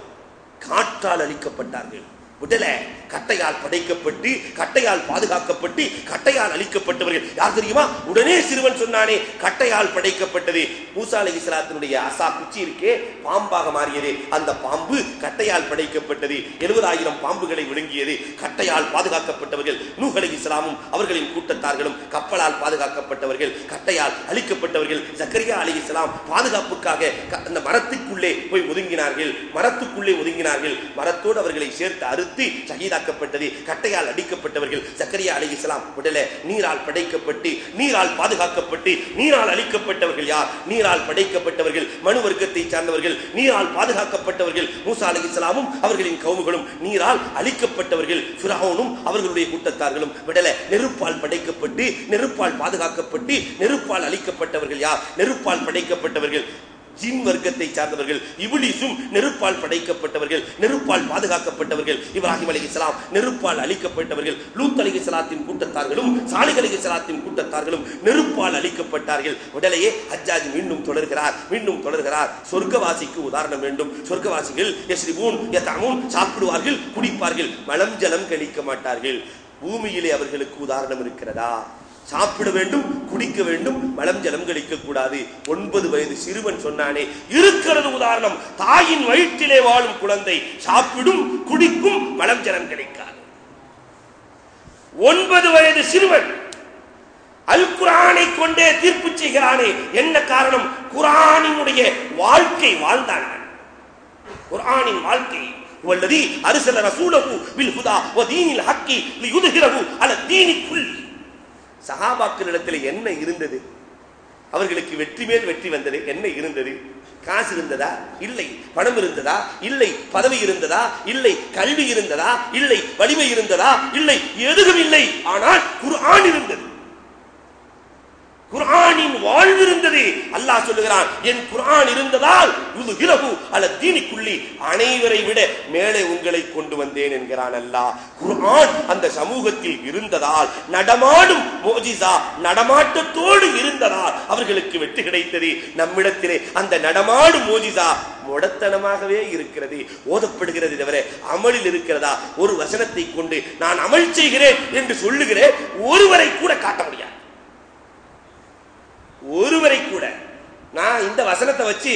காற்றால் அழிக்கப்பட்டார்கள். உடல கட்டையால் படைக்கப்பட்டு கட்டையால் பாதுகாக்கப்பட்டு கட்டையால் அழிக்கப்பட்டவர்கள். யார் தெரியுமா? உடனே சிறுவன் சொன்னானே கட்டையால் படைக்கப்பட்டது மூசா அலி இஸ்லாத்தினுடைய அசா குச்சி இருக்கே பாம்பாக மாறியது. அந்த பாம்பு கட்டையால் படைக்கப்பட்டது எழுபதாயிரம் பாம்புகளை விழுங்கியது. கட்டையால் பாதுகாக்கப்பட்டவர்கள் நூஹ் இஸ்லாமும் அவர்களின் கூட்டத்தார்களும் கப்பலால் பாதுகாக்கப்பட்டவர்கள் கட்டையால் அழிக்கப்பட்டவர்கள். சக்கரியா அலி இஸ்லாம் பாதுகாப்புக்காக அந்த மரத்துக்குள்ளே போய் ஒதுங்கினார்கள். மரத்துக்குள்ளே ஒதுங்கினார்கள். மரத்தோடு அவர்களை சேர்த்து அறுத்து ஷஹீதாக்கப்பட்டது கட்டையால் அடிக்கப்பட்டவர்கள் சக்கரியா அலி இஸ்லாம் உடல நீரால் படைக்கப்பட்டு நீரால் பாதுகாக்கப்பட்டு நீரால் அழிக்கப்பட்டவர்கள் யார்? நீரால் படைக்கப்பட்டவர்கள் மனு வர்க்கத்தை சார்ந்தவர்கள் நீரால் பாதுகாக்கப்பட்டவர்கள் மூசா அலி இஸ்லாமும் அவர்களின் கவுமுகளும் நீரால் அழிக்கப்பட்டவர்கள் ஃபிரௌனும் அவர்களுடைய கூட்டத்தார்களும் விடல நெருப்பால் படைக்கப்பட்டு நெருப்பால் பாதுகாக்கப்பட்டு நெருப்பால் அழிக்கப்பட்டவர்கள் யார்? நெருப்பால் படைக்கப்பட்டவர்கள். ஜின் வர்க்கத்தை சார்ந்தவர்கள் இபிலிசும் நெருப்பால் படைக்கப்பட்டவர்கள் நெருப்பால் பாதுகாக்கப்பட்டவர்கள் இப்ராஹிம் அலி இஸ்லாம் நெருப்பால் அழிக்கப்பட்டவர்கள் லூத் அலி இஸ்லாத்தின் கூட்டத்தார்களும் சாலிக் அலி இஸ்லாத்தின் கூட்டத்தார்களும் நெருப்பால் அழிக்கப்பட்டார்கள். உடலையே ஹஜ்ஜாஜ் மீண்டும் தொடர்கிறார் மீண்டும் தொடர்கிறார். சொர்க்கவாசிக்கு உதாரணம் வேண்டும். சொர்க்கவாசிகள் எஸ்ரிபூன் எத்தாமூன் சாப்பிடுவார்கள் குடிப்பார்கள் மலம் ஜலம் கழிக்க மாட்டார்கள். பூமியிலே அவர்களுக்கு உதாரணம் இருக்கிறதா? சாப்பிட வேண்டும் குடிக்க வேண்டும் மலம் ஜலம் கழிக்க கூடாது. ஒன்பது வயது சிறுவன் சொன்னானே இருக்கிறது உதாரணம் தாயின் வயிற்றிலே வாழும் குழந்தை சாப்பிடும் குடிக்கும் மலம் ஜலம் கிடைக்காது ஒன்பது வயது சிறுவன் அல் குரானை கொண்டே தீர்ப்பு செய்கிறானே என்ன காரணம்? குரானினுடைய வாழ்க்கை வாழ்ந்தான் குரானின் வாழ்க்கை வல்லதி அரிசல ரசூலஹு வில் ஹுதா வ தீனில் ஹக்கி லியுத்ஹிரஹு அல சகாபாக்களிடத்தில் என்ன இருந்தது? அவர்களுக்கு வெற்றி மேல் வெற்றி வந்தது. என்ன இருந்தது? காசு இருந்ததா? இல்லை. பணம் இருந்ததா? இல்லை. பதவி இருந்ததா? இல்லை. கல்வி இருந்ததா? இல்லை. வலிமை இருந்ததா? இல்லை. எதுவும் இல்லை. ஆனால் குர்ஆன் இருந்தது. குர்ஆனின் வாழ்வு இருந்தது அல்லாஹ் சொல்லுகிறான் என் குர்ஆன் இருந்ததால் இது அல்ல தீனிக்குள்ளி அனைவரை விட மேலே உங்களை கொண்டு வந்தேன் என்கிறான் அல்லாஹ். குர்ஆன் அந்த சமூகத்தில் இருந்ததால் நடமாடும் மோஜிசா நடமாட்டத்தோடு இருந்ததால் அவர்களுக்கு வெற்றி கிடைத்தது. நம்மிடத்திலே அந்த நடமாடும் மோஜிசா முடத்தனமாகவே இருக்கிறது ஓதப்படுகிறது தவிர அமலில் இருக்கிறதா? ஒரு வசனத்தை கொண்டு நான் அமல் செய்கிறேன் என்று சொல்லுகிறேன் ஒருவரை கூட காட்ட முடியாது. ஒருவரை கூட நான் இந்த வசனத்தை வச்சு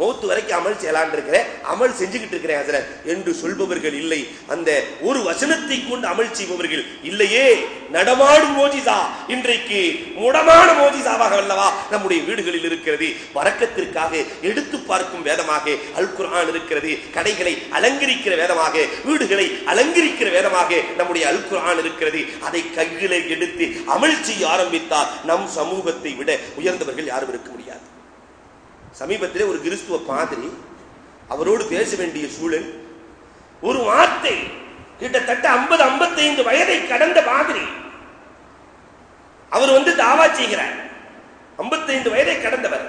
மௌத்து வரைக்கும் அமல் செய்யலான் இருக்கிறேன். அமல் செஞ்சுக்கிட்டு இருக்கிறேன் ஹசரத். என்று சொல்பவர்கள் இல்லை. அந்த ஒரு வசனத்தை கொண்டு அமல் செய்பவர்கள் இல்லையே. நடமாடும் மோஜிசா இன்றைக்கு முடமான மோஜிசாவாக அல்லவா நம்முடைய வீடுகளில் இருக்கிறது. வரக்கத்திற்காக எடுத்து பார்க்கும் வேதமாக அல்குரான் இருக்கிறது. கடைகளை அலங்கரிக்கிற வேதமாக வீடுகளை அலங்கரிக்கிற வேதமாக நம்முடைய அல்குரான் இருக்கிறது. அதை கையிலே எடுத்து அமல் செய்ய ஆரம்பித்தால் நம் சமூகத்தை விட உயர்ந்தவர்கள் யாரும் இருக்க முடியாது. சமீபத்திலே ஒரு கிறிஸ்துவ பாதிரி அவரோடு பேச வேண்டிய சூழல் ஒரு வார்த்தை கிட்டத்தட்ட 50 55 வயதை கடந்த பாதிரி அவர் வந்து தாவா செய்கிறார். 55 வயதை கடந்தவர்.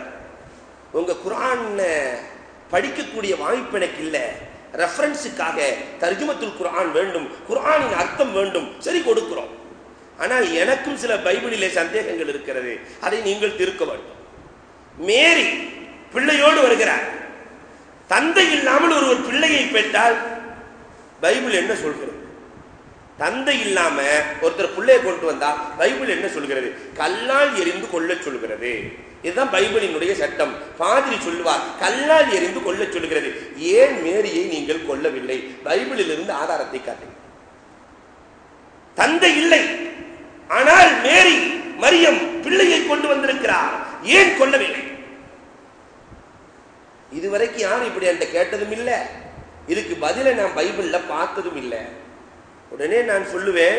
உங்க குரான் படிக்கக்கூடிய வாய்ப்பு எனக்கு இல்லை. ரெஃபரன்ஸுக்காக தர்ஜுமத்துல் குரான் வேண்டும் குரானின் அர்த்தம் வேண்டும் சரி கொடுக்கிறோம். ஆனால் எனக்கும் சில பைபிளிலே சந்தேகங்கள் இருக்கிறது. அதை நீங்கள் திருக்க வேண்டும். மேரி பிள்ளையோடு வருகிறார். தந்தை இல்லாமல் ஒருவர் பிள்ளையை பெற்றால் பைபிள் என்ன சொல்கிறது? தந்தை இல்லாம ஒருத்தர் பிள்ளையை கொண்டு வந்தா பைபிள் என்ன சொல்கிறது? கல்லால் எரிந்து கொள்ளச் சொல்கிறது. இதுதான் பைபிளினுடைய சட்டம். பாதிரி சொல்லுவார் கல்லால் எரிந்து கொள்ளச் சொல்கிறது. ஏன் மேரியை நீங்கள் கொல்லவில்லை? பைபிளில் இருந்து ஆதாரத்தை காட்டுங்க தந்தை இல்லை. ஆனால் மேரி மரியம் பிள்ளையை கொண்டு வந்திருக்கிறார். ஏன் கொல்லவில்லை? இதுவரைக்கும் யாரும் இப்படி என்கிட்ட கேட்டதும் இல்லை. இதுக்கு பதிலை நான் பைபிள்ல பார்த்ததும் இல்லை. உடனே நான் சொல்லுவேன்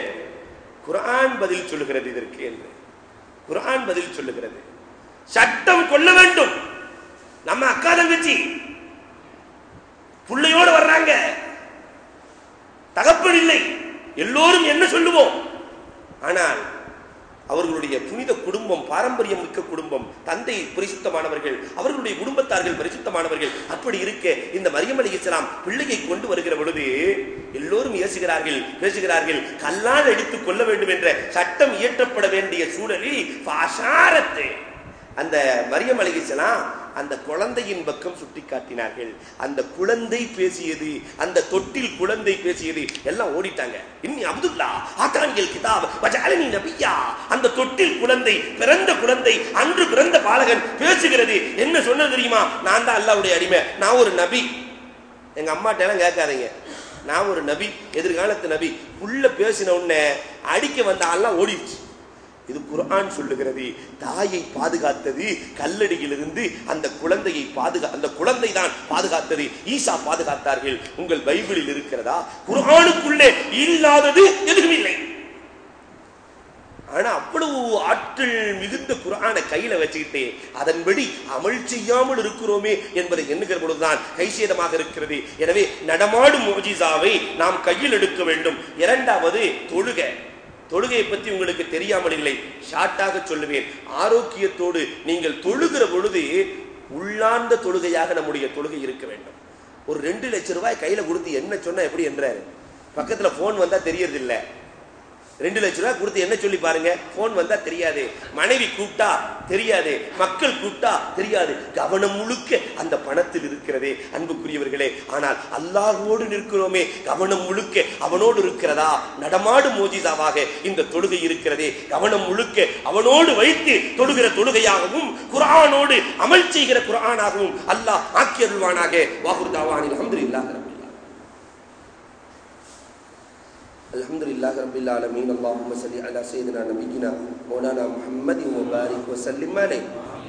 குர்ஆன் பதில் சொல்லுகிறது இதற்கு என்று. குர்ஆன் பதில் சொல்லுகிறது. சட்டம் கொள்ள வேண்டும். நம்ம அக்கா தங்கச்சி பிள்ளையோடு வர்றாங்க. தகப்பன் இல்லை. எல்லோரும் என்ன சொல்லுவோம்? ஆனால் அவர்களுடைய புனித குடும்பம் பாரம்பரியம் மிக்க குடும்பம் தந்தை பரிசுத்தமானவர்கள் அவர்களுடைய குடும்பத்தார்கள் பரிசுத்தமானவர்கள் அப்படி இருக்க இந்த மரியம் அலி இஸ்லாம் பிள்ளையை கொண்டு வருகிற பொழுது எல்லோரும் ஏசுகிறார்கள் பேசுகிறார்கள் கல்லால் அடித்துக் கொள்ள வேண்டும் என்ற சட்டம் இயற்றப்பட வேண்டிய சூழலில் அந்த மரியம் அலி இஸ்லாம் அந்த குழந்தையின் பக்கம் சுட்டி காட்டினார்கள் அந்த குழந்தை பேசியது அந்த தொட்டில் குழந்தை பேசியது எல்லாம் ஓடிட்டாங்க. இன்னி அப்துல்லா ஆத்தானியல் கிதாப் வஜாலினி நபியா. அந்த தொட்டில் குழந்தை பிறந்த குழந்தை அன்று பிறந்த பாலகன் பேசுகிறது. என்ன சொன்னது தெரியுமா? நான் தான் அல்லாவுடைய அடிமை. நான் ஒரு நபி. எங்க அம்மாட்ட எல்லாம் கேட்காதீங்க. நான் ஒரு நபி எதிர்காலத்து நபி. உள்ள பேசின உடனே அடிக்க வந்த ஆள்லாம் ஓடிடுச்சு. இது குரான் சொல்லுகிறது. தாயை பாதுகாத்தது கல்லடியிலிருந்து அந்த குழந்தையை பாதுகா அந்த குழந்தை தான் பாதுகாத்தது. ஈசா பாதுகாத்தார்கள். உங்கள் பைபிளில் இருக்கிறதா? குரானுக்குள்ளே இல்லாதது எதுவும் இல்லை. ஆனா அவ்வளவு ஆற்றல் மிகுந்த குரானை கையில வச்சுக்கிட்டே அதன்படி அமல் செய்யாமல் இருக்கிறோமே என்பதை எண்ணுகிற பொழுதுதான் கைசேதமாக இருக்கிறது. எனவே நடமாடும் மோஜிசாவை நாம் கையில் எடுக்க வேண்டும். இரண்டாவது தொழுகை. தொழுகையை பற்றி உங்களுக்கு தெரியாமல் இல்லை. ஷார்ட்டாக சொல்லுவேன். ஆரோக்கியத்தோடு நீங்கள் தொழுகிற பொழுது உள்ளார்ந்த தொழுகையாக நம்முடைய தொழுகை இருக்க வேண்டும். ஒரு ரெண்டு லட்சம் ரூபாய் கையில கொடுத்து என்ன சொன்னா எப்படி என்றாரு? பக்கத்துல போன் வந்தா தெரியறது இல்ல ரெண்டு லட்சம் ரூபாய் கொடுத்து என்ன சொல்லி பாருங்க? போன் வந்தா தெரியாது. மனைவி கூப்பிட்டா தெரியாது. மக்கள் கூப்பிட்டா தெரியாது. கவனம் முழுக்க அந்த பணத்தில் இருக்கிறதே அன்புக்குரியவர்களே. ஆனால் அல்லாஹோடு நிற்கிறோமே. கவனம் முழுக்க அவனோடு இருக்கிறதா? நடமாடு மோஜிதாவாக இந்த தொழுகை இருக்கிறதே. கவனம் முழுக்க அவனோடு வைத்து தொழுகிற தொழுகையாகவும் குரானோடு அமல் செய்கிற குரானாகவும் அல்லாஹ் ஆக்கியருள்வானாக வாகுர்தாவானில் அஹமதுல்லாஹ் இல்லாத الحمد للہ رب العالمین اللہم صلی علی سیدنا نبینا مولانا محمد مبارک وسلم علیہ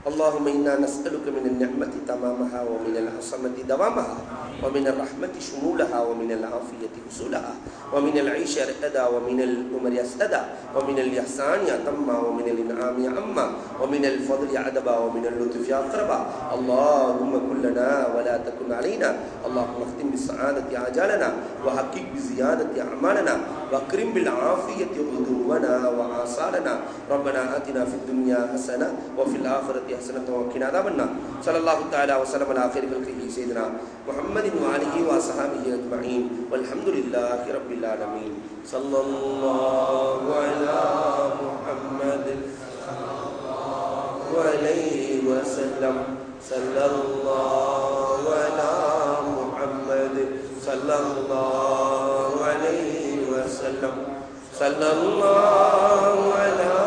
اللهم إنا نسألك من النعمة تمامها ومن العصمة دوامها ومن الرحمة شمولها ومن العافية وصولها ومن العيش رئدا ومن الأمر أسدا ومن الإحسان أتما ومن الإنعام أما ومن الفضل عدبا ومن اللطف أقربا اللهم كن لنا ولا تكن علينا اللهم اختم بالسعادة عجالنا وحقق بزيادة أعمالنا وأكرم بالعافية غدونا وآصالنا ربنا آتنا في الدنيا حسنة وفي الآخرة ربی حسن توکھنا دا بننا صلی اللہ تعالی وسلم علی اخر خلقی سیدنا محمد و علی و صحابہ اجمعین والحمدللہ رب العالمین صلی اللہ علی محمد علیہ وسلم. صلی اللہ علی محمد صلی اللہ علیہ وسلم. صلی اللہ علی